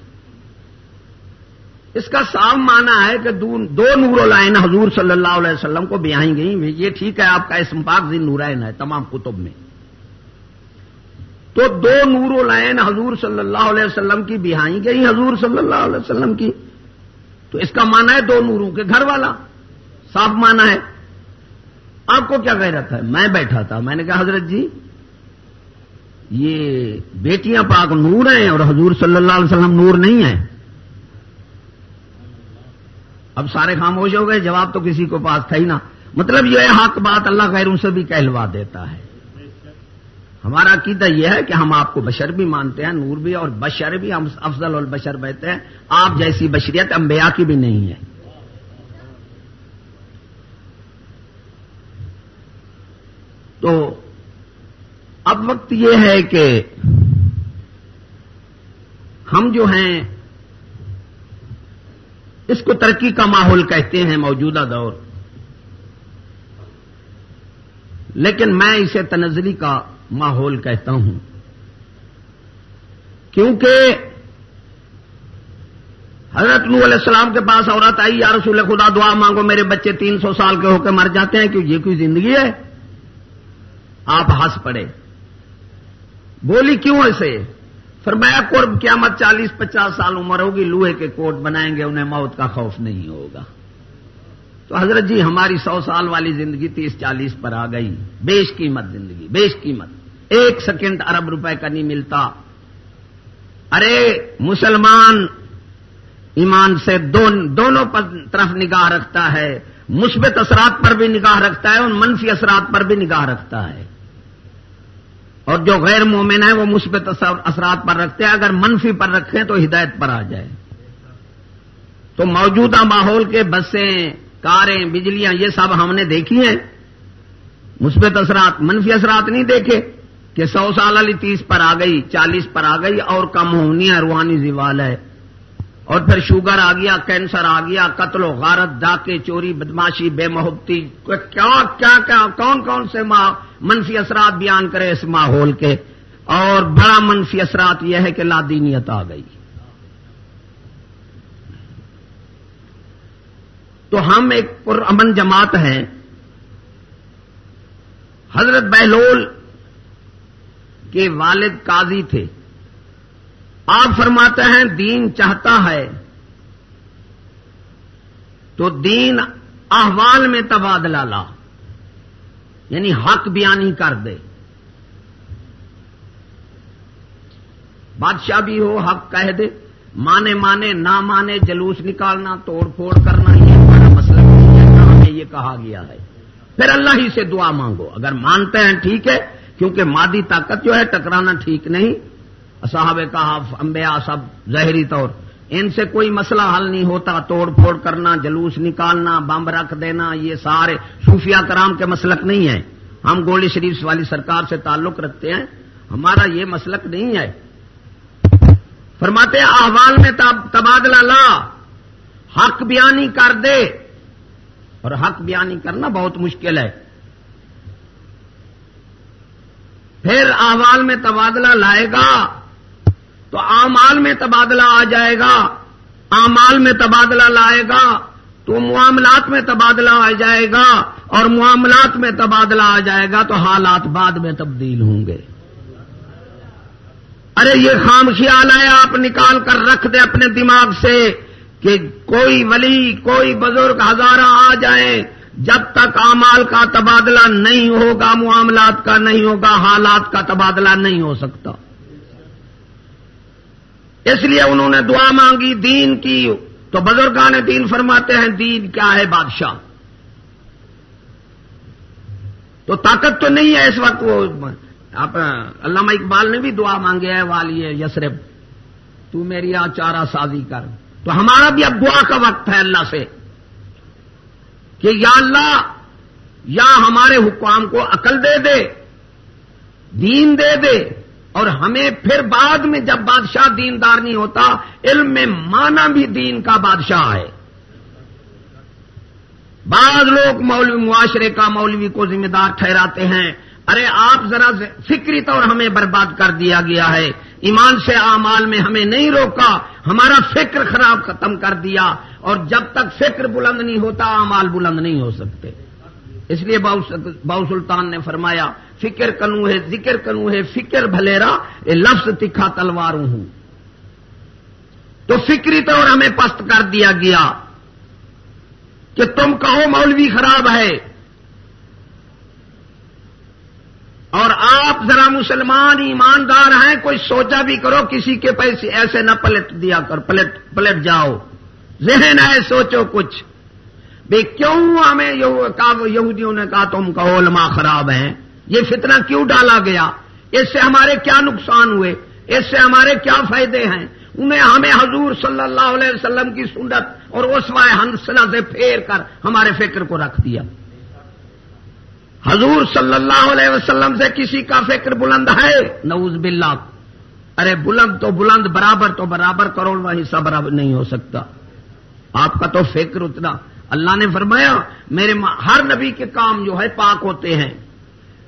اس کا صاف مانا ہے کہ دو نور العین حضور صلی اللہ علیہ وسلم کو بیائی گئی یہ ٹھیک ہے، آپ کا اسم پاک ذن نورائن ہے، تمام کتب میں۔ تو دو نور العین حضور صلی اللہ علیہ وسلم کی بہائی گئی حضور صلی اللہ علیہ وسلم کی۔ تو اس کا مانا ہے دو نوروں کے گھر والا۔ صاف مانا ہے۔ آپ کو کیا کہہ رہا تھا میں بیٹھا تھا، میں نے کہا، حضرت جی یہ بیٹیاں پاک نور ہیں اور حضور صلی اللہ علیہ وسلم نور نہیں ہے اب سارے خاموش ہو گئے، جواب تو کسی کو پاس تھا ہی نا مطلب یہ ہے، حق بات اللہ غیروں سے بھی کہلوا دیتا ہے۔ ہمارا عقیدہ یہ ہے کہ ہم آپ کو بشر بھی مانتے ہیں، نور بھی، اور بشر بھی، ہم افضل البشر بہتے ہیں۔ آپ جیسی بشریت انبیاء کی بھی نہیں ہے۔ تو اب وقت یہ ہے کہ ہم جو ہیں اس کو ترقی کا ماحول کہتے ہیں موجودہ دور۔ لیکن میں اسے تنزلی کا ماحول کہتا ہوں۔ کیونکہ حضرت نو علیہ السلام کے پاس عورت آئی، یا رسول خدا دعا مانگو، میرے بچے تین سو سال کے ہو کے مر جاتے ہیں کہ یہ کوئی زندگی ہے۔ آپ ہنس پڑے۔ بولی کیوں ایسے فرمایا قرب قیامت چالیس پچاس سال عمر ہوگی، لوہے کے کوٹ بنائیں گے، انہیں موت کا خوف نہیں ہوگا۔ تو حضرت جی ہماری سو سال والی زندگی تیس چالیس پر آ گئی۔ بیش قیمت زندگی، بیش قیمت۔ ایک سیکنڈ ارب روپے کا نہیں ملتا۔ ارے، مسلمان ایمان سے دون دونوں طرف نگاہ رکھتا ہے۔ مثبت اثرات پر بھی نگاہ رکھتا ہے اور منفی اثرات پر بھی نگاہ رکھتا ہے۔ اور جو غیر مومن ہیں وہ مثبت اثرات پر رکھتے ہیں۔ اگر منفی پر رکھیں تو ہدایت پر آ جائے تو موجودہ ماحول کے بسیں، کاریں، بجلیاں، یہ سب ہم نے دیکھی ہیں۔ مثبت اثرات، منفی اثرات نہیں دیکھے کہ سو سال علی تیس پر آ گئی، چالیس پر آ گئی اور کم ہونی ہے، روحانی زوال ہے۔ اور پھر شوگر آ گیا، کینسر آ گیا، قتل و غارت ڈاکے چوری، بدماشی، بے محبتی، کیا کیا کیا، کون کون سے منفی اثرات بیان کرے اس ماحول کے؟ اور بڑا منفی اثرات یہ ہے کہ لادینیت آ گئی۔ تو ہم ایک پر امن جماعت ہیں۔ حضرت بہلول کے والد قاضی تھے۔ آپ فرماتے ہیں دین چاہتا ہے تو دین احوال میں تبادلہ لا یعنی حق بیانی کر دے۔ بادشاہ بھی ہو، حق کہہ دے۔ مانے مانے، نہ مانے، جلوس نکالنا، توڑ پھوڑ کرنا، یہ ہمارا مسئلہ نہیں ہے نہ ہمیں یہ کہا گیا ہے۔ پھر اللہ ہی سے دعا مانگو۔ اگر مانتے ہیں ٹھیک ہے، کیونکہ مادی طاقت جو ہے، ٹکرانا ٹھیک نہیں۔ صاحب کہا امبیا سب ظاہری طور۔ ان سے کوئی مسئلہ حل نہیں ہوتا، توڑ پھوڑ کرنا، جلوس نکالنا، بم رکھ دینا، یہ سارے صوفیہ کرام کے مسلک نہیں ہے ہم گولی شریف والی سرکار سے تعلق رکھتے ہیں۔ ہمارا یہ مسلک نہیں ہے۔ فرماتے احوال میں تبادلہ لا۔ حق بیانی کر دے۔ اور حق بیانی کرنا بہت مشکل ہے۔ پھر احوال میں تبادلہ لائے گا۔ تو آمال میں تبادلہ آ جائے گا آمال میں تبادلہ لائے گا، تو معاملات میں تبادلہ آ جائے گا اور معاملات میں تبادلہ آ جائے گا تو حالات بعد میں تبدیل ہوں گے۔ ارے یہ خام خیال ہے، آپ نکال کر رکھ دیں اپنے دماغ سے کہ کوئی ولی، کوئی بزرگ ہزارہ آ جائیں، جب تک امال کا تبادلہ نہیں ہوگا، معاملات کا نہیں ہوگا، حالات کا تبادلہ نہیں ہو سکتا۔ اس لیے انہوں نے دعا مانگی، دین کی۔ تو بزرگان دین فرماتے ہیں، دین کیا ہے بادشاہ؟ تو طاقت تو نہیں ہے اس وقت۔ وہ آپ علامہ اقبال نے بھی دعا مانگے ہے، والی یسرف تو میری چارہ سازی کر۔ تو ہمارا بھی اب دعا کا وقت ہے اللہ سے کہ یا اللہ، یا ہمارے حکام کو عقل دے دے، دین دے دے۔ اور ہمیں پھر بعد میں جب بادشاہ دیندار نہیں ہوتا، علم میں مانا بھی دین کا بادشاہ ہے۔ بعض لوگ مولوی معاشرے کا مولوی کو ذمہ دار ٹھہراتے ہیں۔ ارے، آپ ذرا فکری طور ہمیں برباد کر دیا گیا ہے۔ ایمان سے اعمال میں ہمیں نہیں روکا، ہمارا فکر خراب ختم کر دیا۔ اور جب تک فکر بلند نہیں ہوتا، اعمال بلند نہیں ہو سکتے۔ اس لیے باؤ سلطان نے فرمایا، فکر کنو ہے، ذکر کنو ہے، فکر بھلیرا یہ لفظ تکھا تلواروں ہوں۔ تو فکری طور ہمیں پست کر دیا گیا کہ تم کہو مولوی خراب ہے۔ اور آپ ذرا مسلمان ایماندار ہیں، کوئی سوچا بھی کرو، کسی کے پیسے ایسے نہ پلٹ دیا کر، پلٹ پلٹ جاؤ۔ ذہن ہے، سوچو کچھ۔ بے کیوں ہمیں یہودیوں نے کہا تم کا علماء خراب ہیں؟ یہ فتنہ کیوں ڈالا گیا؟ اس سے ہمارے کیا نقصان ہوئے؟ اس سے ہمارے کیا فائدے ہیں؟ انہیں ہمیں حضور صلی اللہ علیہ وسلم کی سنت اور اس وائے ہنسنا سے پھیر کر ہمارے فکر کو رکھ دیا۔ حضور صلی اللہ علیہ وسلم سے کسی کا فکر بلند ہے؟ نعوذ باللہ۔ ارے بلند تو بلند، برابر تو برابر کروڑ حصہ برابر نہیں ہو سکتا۔ آپ کا تو فکر اتنا اللہ نے فرمایا میرے ہر نبی کے کام جو ہے پاک ہوتے ہیں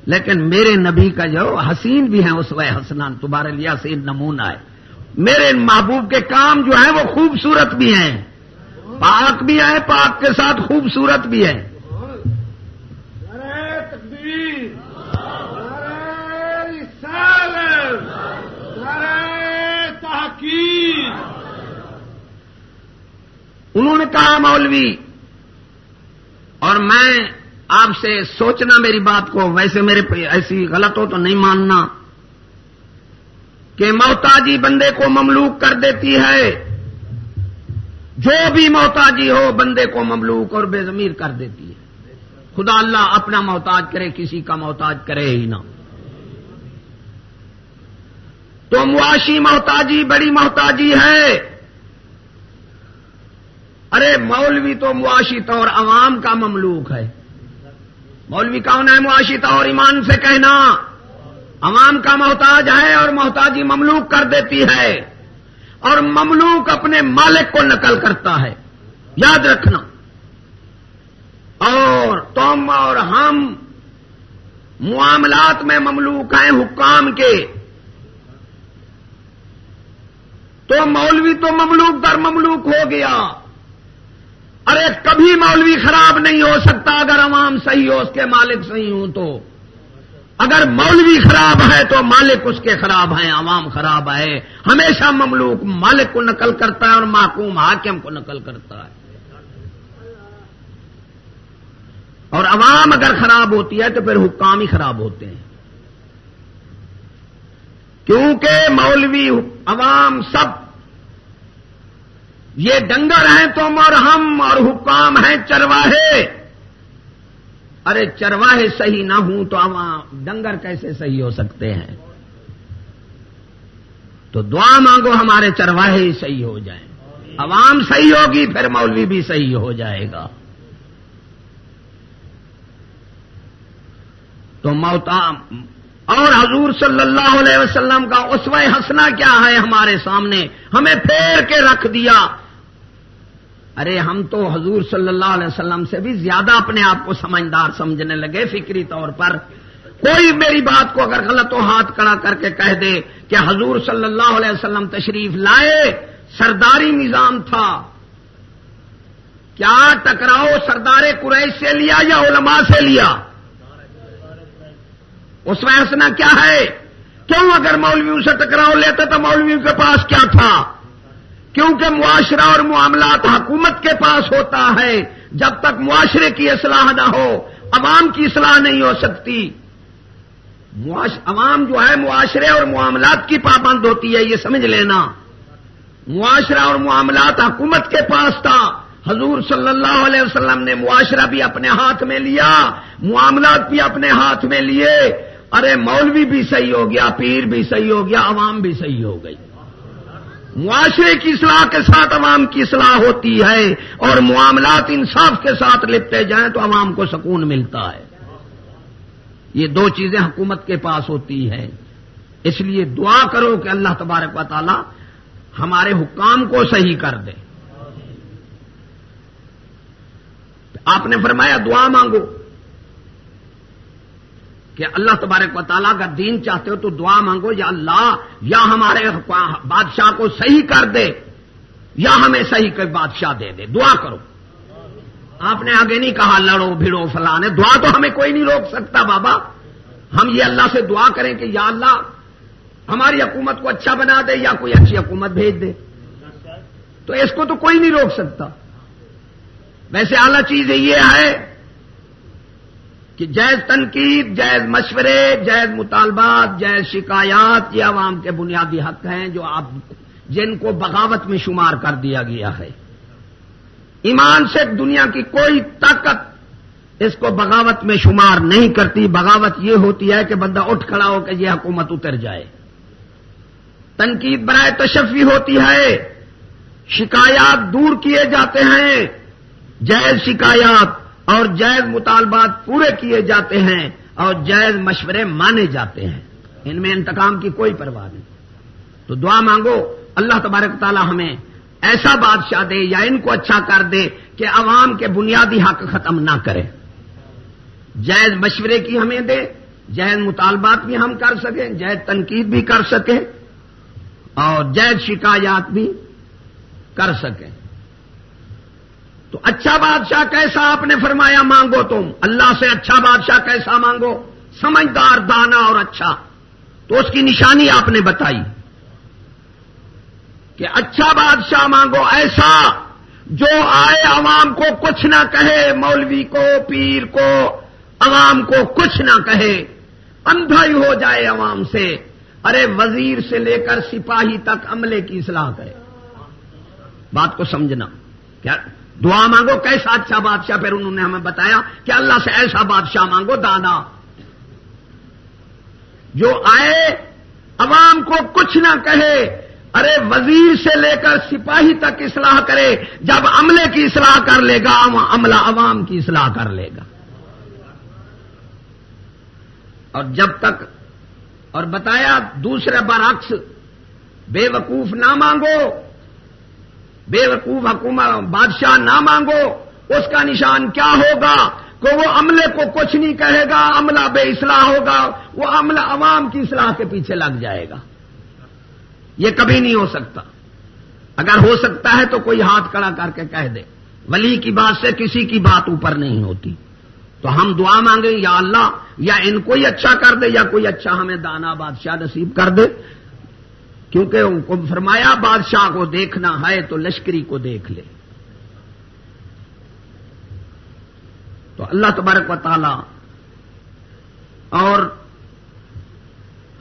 لیکن میرے نبی کا جو حسین بھی ہے اس وقت حسنان، تمہارے لیا سے نمونہ ہے۔ میرے محبوب کے کام جو ہیں وہ خوبصورت بھی ہیں۔ پاک بھی ہیں، پاک کے ساتھ خوبصورت بھی ہیں۔ انہوں نے کہا مولوی اور میں آپ سے سوچنا میری بات کو، ویسے میرے ایسی غلط ہو تو نہیں ماننا کہ محتاجی بندے کو مملوک کر دیتی ہے۔ جو بھی محتاجی ہو، بندے کو مملوک اور بے ضمیر کر دیتی ہے۔ خدا اللہ اپنا محتاج کرے، کسی کا محتاج کرے ہی نہ۔ تو معاشی محتاجی بڑی محتاجی ہے۔ ارے مولوی تو معاشی طور عوام کا مملوک ہے۔ مولوی کون ہے معاشی طور ایمان سے کہنا؟ عوام کا محتاج ہے اور محتاجی مملوک کر دیتی ہے۔ اور مملوک اپنے مالک کو نقل کرتا ہے۔ یاد رکھنا۔ اور تم اور ہم معاملات میں مملوک ہیں حکام کے۔ تو مولوی تو مملوک در مملوک ہو گیا۔ ارے کبھی مولوی خراب نہیں ہو سکتا اگر عوام صحیح ہو، اس کے مالک صحیح ہوں تو۔ اگر مولوی خراب ہے تو مالک اس کے خراب ہیں، عوام خراب ہے۔ ہمیشہ مملوک مالک کو نقل کرتا ہے اور محکوم حاکم کو نقل کرتا ہے۔ اور عوام اگر خراب ہوتی ہے تو پھر حکام ہی خراب ہوتے ہیں۔ کیونکہ مولوی، عوام سب یہ ڈنگر ہیں تم اور ہم اور حکام ہیں چرواہے۔ ارے چرواہے صحیح نہ ہوں تو عوام ڈنگر کیسے صحیح ہو سکتے ہیں؟ تو دعا مانگو ہمارے چرواہے ہی صحیح ہو جائیں۔ عوام صحیح ہوگی پھر مولوی بھی صحیح ہو جائے گا۔ تو موتا اور حضور صلی اللہ علیہ وسلم کا اسوہ ہنسنا کیا ہے ہمارے سامنے؟ ہمیں پھیر کے رکھ دیا۔ ارے ہم تو حضور صلی اللہ علیہ وسلم سے بھی زیادہ اپنے آپ کو سمجھدار سمجھنے لگے فکری طور پر۔ کوئی میری بات کو اگر غلط و ہاتھ کڑا کر کے کہہ دے کہ حضور صلی اللہ علیہ وسلم تشریف لائے، سرداری نظام تھا۔ کیا ٹکراؤ سردار قریش سے لیا یا علماء سے لیا؟ اس میں ہنسنا کیا ہے؟ کیوں اگر مولویوں سے ٹکراؤ لیتے تو مولویوں کے پاس کیا تھا؟ کیونکہ معاشرہ اور معاملات حکومت کے پاس ہوتا ہے۔ جب تک معاشرے کی اصلاح نہ ہو، عوام کی اصلاح نہیں ہو سکتی۔ عوام جو ہے، معاشرے اور معاملات کی پابند ہوتی ہے، یہ سمجھ لینا۔ معاشرہ اور معاملات حکومت کے پاس تھا۔ حضور صلی اللہ علیہ وسلم نے معاشرہ بھی اپنے ہاتھ میں لیا، معاملات بھی اپنے ہاتھ میں لیے۔ ارے، مولوی بھی صحیح ہو گیا، پیر بھی صحیح ہو گیا، عوام بھی صحیح ہو گئی۔ معاشرے کی اصلاح کے ساتھ عوام کی اصلاح ہوتی ہے اور معاملات انصاف کے ساتھ لپٹے جائیں تو عوام کو سکون ملتا ہے۔ یہ دو چیزیں حکومت کے پاس ہوتی ہیں۔ اس لیے دعا کرو کہ اللہ تبارک و تعالی ہمارے حکام کو صحیح کر دے۔ آپ نے فرمایا دعا مانگو۔ کہ اللہ تبارک و تعالیٰ کا دین چاہتے ہو تو دعا مانگو، یا اللہ، یا ہمارے بادشاہ کو صحیح کر دے، یا ہمیں صحیح کر بادشاہ دے دے۔ دعا کرو۔ آپ نے آگے نہیں کہا لڑو بھیڑو فلانے۔ دعا تو ہمیں کوئی نہیں روک سکتا بابا۔ ہم یہ اللہ سے دعا کریں کہ یا اللہ، ہماری حکومت کو اچھا بنا دے یا کوئی اچھی حکومت بھیج دے۔ تو اس کو تو کوئی نہیں روک سکتا۔ ویسے اعلی چیز یہ ہے کہ جائز تنقید، جائز مشورے، جائز مطالبات، جائز شکایات یہ عوام کے بنیادی حق ہیں جو آپ جن کو بغاوت میں شمار کر دیا گیا ہے۔ ایمان سے دنیا کی کوئی طاقت اس کو بغاوت میں شمار نہیں کرتی۔ بغاوت یہ ہوتی ہے کہ بندہ اٹھ کھڑا ہو کہ یہ حکومت اتر جائے۔ تنقید برائے تشفی ہوتی ہے۔ شکایات دور کیے جاتے ہیں۔ جائز شکایات اور جائز مطالبات پورے کیے جاتے ہیں اور جائز مشورے مانے جاتے ہیں۔ ان میں انتقام کی کوئی پرواہ نہیں۔ تو دعا مانگو، اللہ تبارک تعالی ہمیں ایسا بادشاہ دے یا ان کو اچھا کر دے کہ عوام کے بنیادی حق ختم نہ کرے۔ جائز مشورے کی ہمیں دے، جائز مطالبات بھی ہم کر سکیں، جائز تنقید بھی کر سکیں اور جائز شکایات بھی کر سکیں۔ تو اچھا بادشاہ کیسا آپ نے فرمایا مانگو تم؟ اللہ سے اچھا بادشاہ کیسا مانگو؟ سمجھدار، دانا اور اچھا۔ تو اس کی نشانی آپ نے بتائی کہ اچھا بادشاہ مانگو ایسا جو آئے عوام کو کچھ نہ کہے، مولوی کو، پیر کو، عوام کو کچھ نہ کہے۔ اندھا ہی ہو جائے عوام سے۔ ارے، وزیر سے لے کر سپاہی تک عملے کی اصلاح کرے۔ بات کو سمجھنا۔ کیا؟ دعا مانگو، کیسا اچھا بادشاہ؟ پھر انہوں نے ہمیں بتایا کہ اللہ سے ایسا بادشاہ مانگو، دادا۔ جو آئے، عوام کو کچھ نہ کہے، ارے وزیر سے لے کر سپاہی تک اصلاح کرے، جب عملے کی اصلاح کر لے گا عملہ عوام کی اصلاح کر لے گا۔ اور جب تک، اور بتایا دوسرے برعکس، بے وقوف نہ مانگو بے وقوف حکومت بادشاہ نہ مانگو، اس کا نشان کیا ہوگا؟ کہ وہ عملے کو کچھ نہیں کہے گا، عملہ بے اصلاح ہوگا، وہ عملہ عوام کی اصلاح کے پیچھے لگ جائے گا۔ یہ کبھی نہیں ہو سکتا۔ اگر ہو سکتا ہے تو کوئی ہاتھ کڑا کر کے کہہ دے۔ ولی کی بات سے کسی کی بات اوپر نہیں ہوتی۔ تو ہم دعا مانگیں، یا اللہ، یا ان کو ہی اچھا کر دے، یا کوئی اچھا ہمیں دانا بادشاہ نصیب کر دے۔ کیونکہ ان کو فرمایا بادشاہ کو دیکھنا ہے تو لشکری کو دیکھ لے۔ تو اللہ تبارک و تعالی اور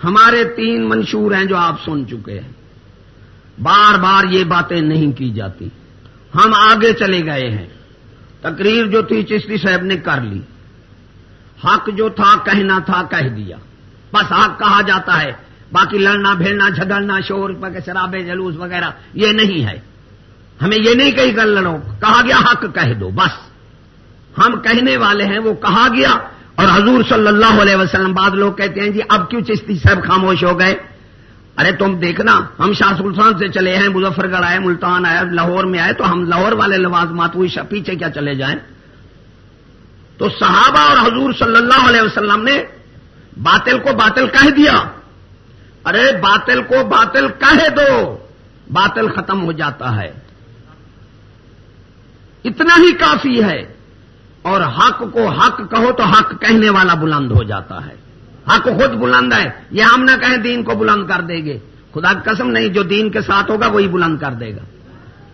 ہمارے تین منشور ہیں جو آپ سن چکے ہیں۔ بار بار یہ باتیں نہیں کی جاتی۔ ہم آگے چلے گئے ہیں۔ تقریر جو تھی چشتی صاحب نے کر لی۔ حق جو تھا کہنا تھا کہہ دیا۔ بس حق کہا جاتا ہے۔ باقی لڑنا، بھیڑنا، جھگڑنا، شور شرابے، جلوس وغیرہ، یہ نہیں ہے۔ ہمیں یہ نہیں کہی کر لڑو، کہا گیا حق کہہ دو، بس۔ ہم کہنے والے ہیں، وہ کہا گیا۔ اور حضور صلی اللہ علیہ وسلم بعد لوگ کہتے ہیں جی اب کیوں چشتی صاحب خاموش ہو گئے؟ ارے تم دیکھنا، ہم شاہ سلطان سے چلے ہیں مظفر گڑھ آئے، ملتان آئے، لاہور میں آئے، تو ہم لاہور والے لوازمات ہوئی پیچھے کیا چلے جائیں؟ تو صحابہ اور حضور صلی اللہ علیہ وسلم نے باطل کو باطل کہہ دیا۔ ارے باطل کو باطل کہہ دو، باطل ختم ہو جاتا ہے۔ اتنا ہی کافی ہے۔ اور حق کو حق کہو تو حق کہنے والا بلند ہو جاتا ہے۔ حق خود بلند ہے۔ یہ ہم نہ کہیں دین کو بلند کر دیں گے۔ خدا قسم نہیں، جو دین کے ساتھ ہوگا وہی بلند کر دے گا۔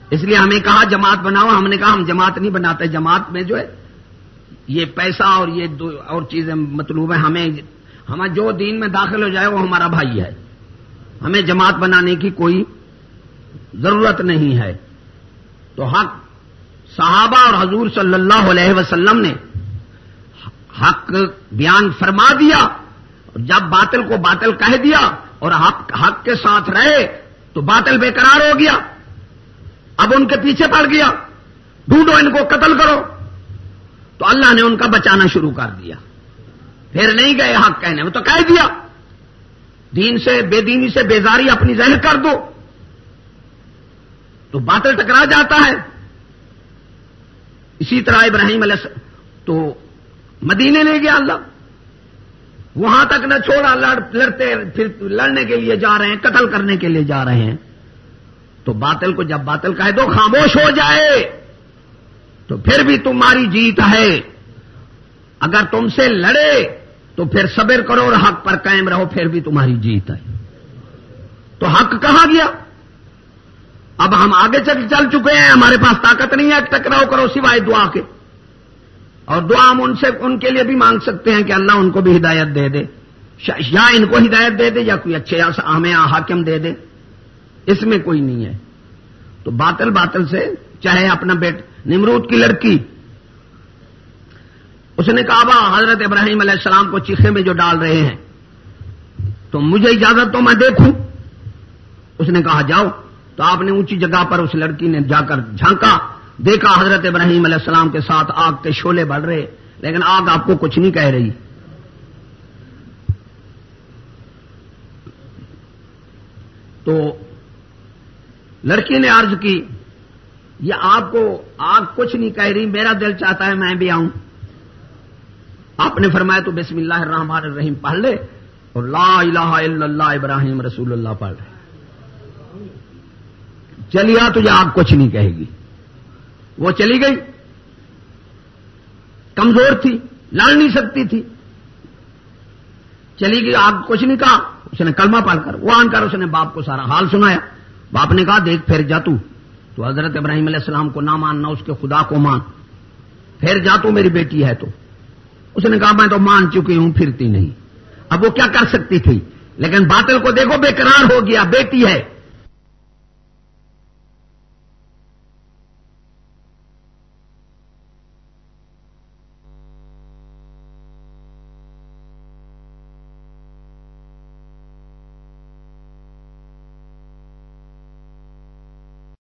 اس لیے ہمیں کہا، جماعت بناؤ۔ ہم نے کہا، ہم جماعت نہیں بناتے۔ جماعت میں جو ہے، یہ پیسہ اور یہ دو اور چیزیں مطلوب ہیں۔ ہمیں ہمیں جو دین میں داخل ہو جائے وہ ہمارا بھائی ہے۔ ہمیں جماعت بنانے کی کوئی ضرورت نہیں ہے۔ تو حق صحابہ اور حضور صلی اللہ علیہ وسلم نے حق بیان فرما دیا جب باطل کو باطل کہہ دیا اور حق حق کے ساتھ رہے تو باطل بے قرار ہو گیا۔ اب ان کے پیچھے پڑ گیا۔ ڈھونڈو ان کو قتل کرو۔ تو اللہ نے ان کا بچانا شروع کر دیا۔ پھر نہیں گئے حق کہنے میں تو کہہ دیا۔ دین سے بے دینی سے بیزاری اپنی ظاہر کر دو۔ تو باطل ٹکرا جاتا ہے۔ اسی طرح ابراہیم علیہ تو مدینے لے گیا اللہ۔ وہاں تک نہ چھوڑا، لڑ، لڑتے، پھر لڑنے کے لیے جا رہے ہیں، قتل کرنے کے لیے جا رہے ہیں۔ تو باطل کو جب باطل کہہ دو، خاموش ہو جائے۔ تو پھر بھی تمہاری جیت ہے۔ اگر تم سے لڑے تو پھر صبر کرو اور حق پر قائم رہو، پھر بھی تمہاری جیت ہے تو حق کہاں گیا۔ اب ہم آگے چل چل چکے ہیں، ہمارے پاس طاقت نہیں ہے، ٹکراؤ کرو سوائے دعا کے۔ اور دعا ہم ان سے، ان کے لیے بھی مانگ سکتے ہیں کہ اللہ ان کو بھی ہدایت دے دے۔ یا ان کو ہدایت دے دے یا کوئی اچھے ہمیں حاکم دے دے۔ اس میں کوئی نہیں ہے۔ تو باطل باطل سے، چاہے اپنا بیٹ نمرود کی لڑکی اس نے کہا با حضرت ابراہیم علیہ السلام کو چیخے میں جو ڈال رہے ہیں، تو مجھے اجازت تو میں دیکھوں. اس نے کہا، جاؤ. تو آپ نے اونچی جگہ پر اس لڑکی نے جا کر جھانکا۔ دیکھا حضرت ابراہیم علیہ السلام کے ساتھ آگ کے شولے بڑھ رہے، لیکن آگ آپ کو کچھ نہیں کہہ رہی۔ تو لڑکی نے عرض کی، یہ آپ کو آگ کچھ نہیں کہہ رہی، میرا دل چاہتا ہے میں بھی آؤں۔ آپ نے فرمایا تو بسم اللہ الرحمن الرحیم پڑھ لے اور لا الہ الا اللہ ابراہیم رسول اللہ پڑھ رہے چلیا تجھے آگ کچھ نہیں کہے گی۔ وہ چلی گئی۔ کمزور تھی، لڑ نہیں سکتی تھی۔ چلی گئی، آپ کچھ نہیں کہا۔ اس نے کلمہ پڑھ کر وہ آن کر اس نے باپ کو سارا حال سنایا۔ باپ نے کہا، دیکھ، پھر جا تو۔ تو حضرت ابراہیم علیہ السلام کو نہ مان نہ اس کے خدا کو مان۔ پھر جا تو، میری بیٹی ہے تو۔ اس نے کہا، میں تو مان چکی ہوں، پھرتی نہیں. اب وہ کیا کر سکتی تھی؟ لیکن باطل کو دیکھو، بے قرار ہو گیا، بیٹی ہے۔